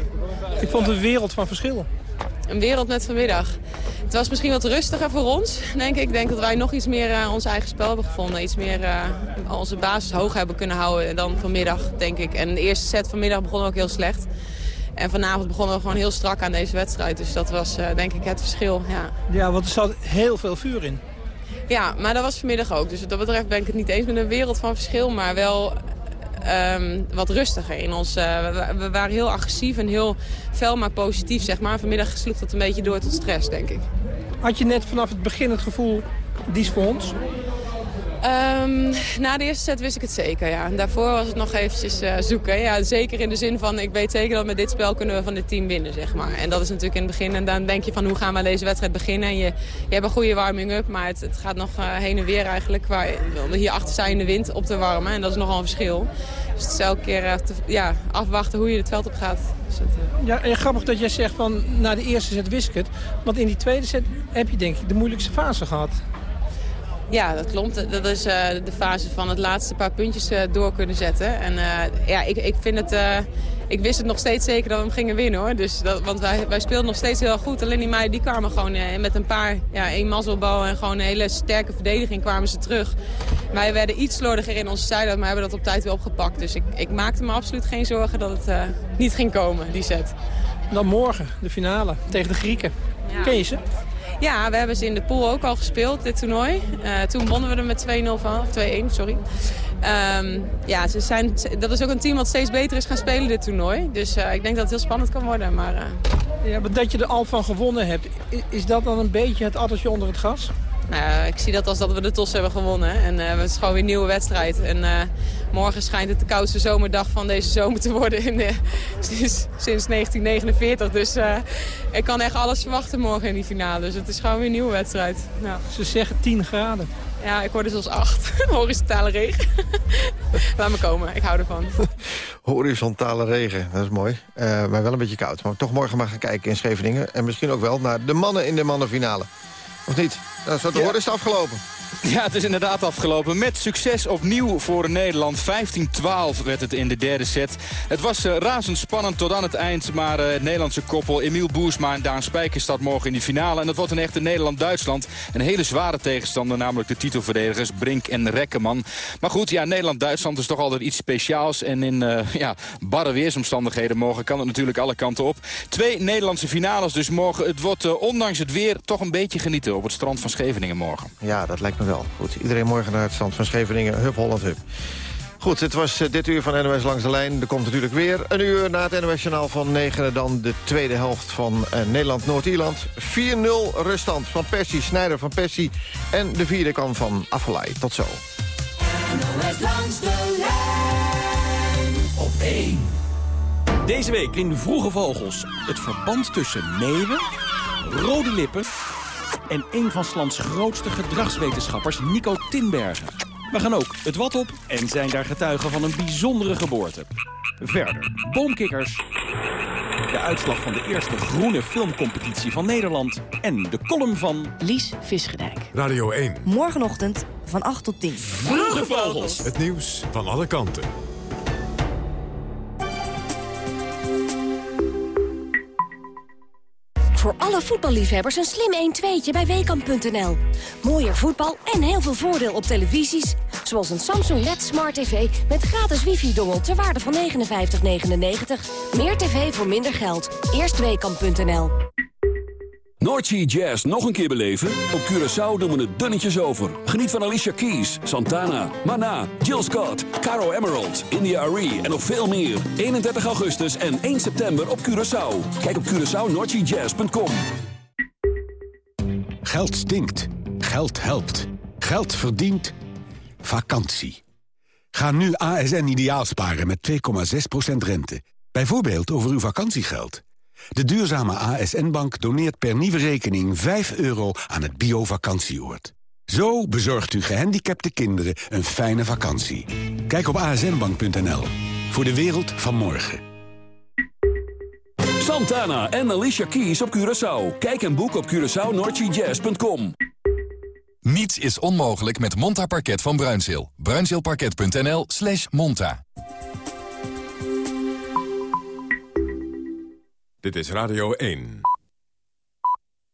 Ik vond het een wereld van verschil. Een wereld net vanmiddag. Het was misschien wat rustiger voor ons, denk ik. Ik denk dat wij nog iets meer eh, ons eigen spel hebben gevonden. Iets meer eh, onze basis hoog hebben kunnen houden dan vanmiddag, denk ik. En de eerste set vanmiddag begon ook heel slecht. En vanavond begonnen we gewoon heel strak aan deze wedstrijd. Dus dat was, eh, denk ik, het verschil, ja. Ja, want er zat heel veel vuur in. Ja, maar dat was vanmiddag ook. Dus wat dat betreft ben ik het niet eens met een wereld van verschil. Maar wel ehm, wat rustiger in ons. eh, we, we waren heel agressief en heel fel, maar positief, zeg maar. Vanmiddag sloeg dat een beetje door tot stress, denk ik. Had je net vanaf het begin het gevoel, die is voor ons? Ehm, na de eerste set wist ik het zeker, ja. Daarvoor was het nog eventjes eh, zoeken. Ja, zeker in de zin van, ik weet zeker dat met dit spel kunnen we van dit team winnen, zeg maar. En dat is natuurlijk in het begin. En dan denk je van, hoe gaan we deze wedstrijd beginnen? En je, je hebt een goede warming-up, maar het, het gaat nog eh, heen en weer eigenlijk. Waar we hier achter zijn in de wind op te warmen. En dat is nogal een verschil. Dus het is elke keer eh, ja, afwachten hoe je het veld op gaat. Dus Ja, en grappig dat jij zegt van, na de eerste set wist ik het. Want in die tweede set heb je denk ik de moeilijkste fase gehad. Ja, dat klopt. Dat is eh, de fase van het laatste paar puntjes eh, door kunnen zetten. En eh, ja, ik, ik vind het... ik wist het nog steeds zeker dat we hem gingen winnen hoor. Dus dat, want wij, wij speelden nog steeds heel goed. Alleen die meiden die kwamen gewoon met een paar, ja, één mazzelbal en gewoon een hele sterke verdediging kwamen ze terug. Wij werden iets slordiger in onze zijde, maar hebben dat op tijd weer opgepakt. Dus ik, ik maakte me absoluut geen zorgen dat het niet ging komen, die set. Dan morgen, de finale, tegen de Grieken. Ja. Ken je ze? Ja, we hebben ze in de pool ook al gespeeld, dit toernooi. Eh, toen wonnen we er met 2-0 van, of 2-1, sorry. Ehm, ja, ze zijn, dat is ook een team wat steeds beter is gaan spelen dit toernooi. Dus eh, ik denk dat het heel spannend kan worden. Maar eh, Ja, maar dat je er al van gewonnen hebt, is dat dan een beetje het addertje onder het gas? Nou, ja, ik zie dat als dat we de TOS hebben gewonnen. En eh, het is gewoon weer een nieuwe wedstrijd. En eh, morgen schijnt het de koudste zomerdag van deze zomer te worden in de, sinds, sinds 1949. Dus eh, ik kan echt alles verwachten morgen in die finale. Dus het is gewoon weer een nieuwe wedstrijd. Ja. Ze zeggen 10 graden. Ja, ik hoorde zelfs acht. Horizontale regen. Laat me komen, ik hou ervan. Horizontale regen, dat is mooi. Eh, maar wel een beetje koud. Maar toch morgen maar gaan kijken in Scheveningen. En misschien ook wel naar de mannen in de mannenfinale. Of niet? Zo te Ja. horen is het afgelopen. Ja, het is inderdaad afgelopen. Met succes opnieuw voor Nederland. 15-12 werd het in de derde set. Het was eh, razendspannend tot aan het eind. Maar eh, het Nederlandse koppel Emiel Boersma en Daan Spijker staat morgen in die finale. En dat wordt een echte Nederland-Duitsland. Een hele zware tegenstander, namelijk de titelverdedigers Brink en Rekkerman. Maar goed, ja, Nederland-Duitsland is toch altijd iets speciaals. En in eh, ja, barre weersomstandigheden morgen kan het natuurlijk alle kanten op. Twee Nederlandse finales dus morgen. Het wordt ondanks het weer toch een beetje genieten op het strand van Scheveningen morgen. Ja, dat lijkt me wel. Goed, iedereen morgen naar het stand van Scheveningen. Hup, Holland, hup. Goed, het was eh, dit uur van NOS Langs de Lijn. Er komt natuurlijk weer een uur na het NOS Journaal van 9. Dan de tweede helft van eh, Nederland-Noord-Ierland. 4-0 ruststand van Persie, Snijder van Persie. En de vierde kan van Affelay. Tot zo. NOS langs de lijn op 1. Deze week in Vroege Vogels. Het verband tussen meeuwen, rode lippen... en een van 's lands grootste gedragswetenschappers, Nico Tinbergen. We gaan ook het wat op en zijn daar getuigen van een bijzondere geboorte. Verder, boomkikkers, de uitslag van de eerste groene filmcompetitie van Nederland... en de column van... Lies Visgedijk. Radio 1. Morgenochtend van 8 tot 10. Vroege Vogels. Het nieuws van alle kanten. Voor alle voetballiefhebbers een slim 1-2'tje bij Weekamp.nl. Mooier voetbal en heel veel voordeel op televisies. Zoals een Samsung LED Smart TV met gratis wifi-dongel ter waarde van 59,99. Meer tv voor minder geld. Eerst Weekamp.nl. Noordsea Jazz nog een keer beleven? Op Curaçao doen we het dunnetjes over. Geniet van Alicia Keys, Santana, Mana, Jill Scott, Caro Emerald, India Arie en nog veel meer. 31 augustus en 1 september op Curaçao. Kijk op CuraçaoNoordseaJazz.com. Geld stinkt. Geld helpt. Geld verdient. Vakantie. Ga nu ASN ideaal sparen met 2,6% rente. Bijvoorbeeld over uw vakantiegeld. De duurzame ASN-bank doneert per nieuwe rekening 5 euro aan het bio-vakantieoord. Zo bezorgt u gehandicapte kinderen een fijne vakantie. Kijk op asnbank.nl. Voor de wereld van morgen. Santana en Alicia Keys op Curaçao. Kijk en boek op CuraçaoNoordseaJazz.com. Niets is onmogelijk met Monta Parket van Bruinzeel. Bruinzeelparket.nl slash monta. Dit is Radio 1.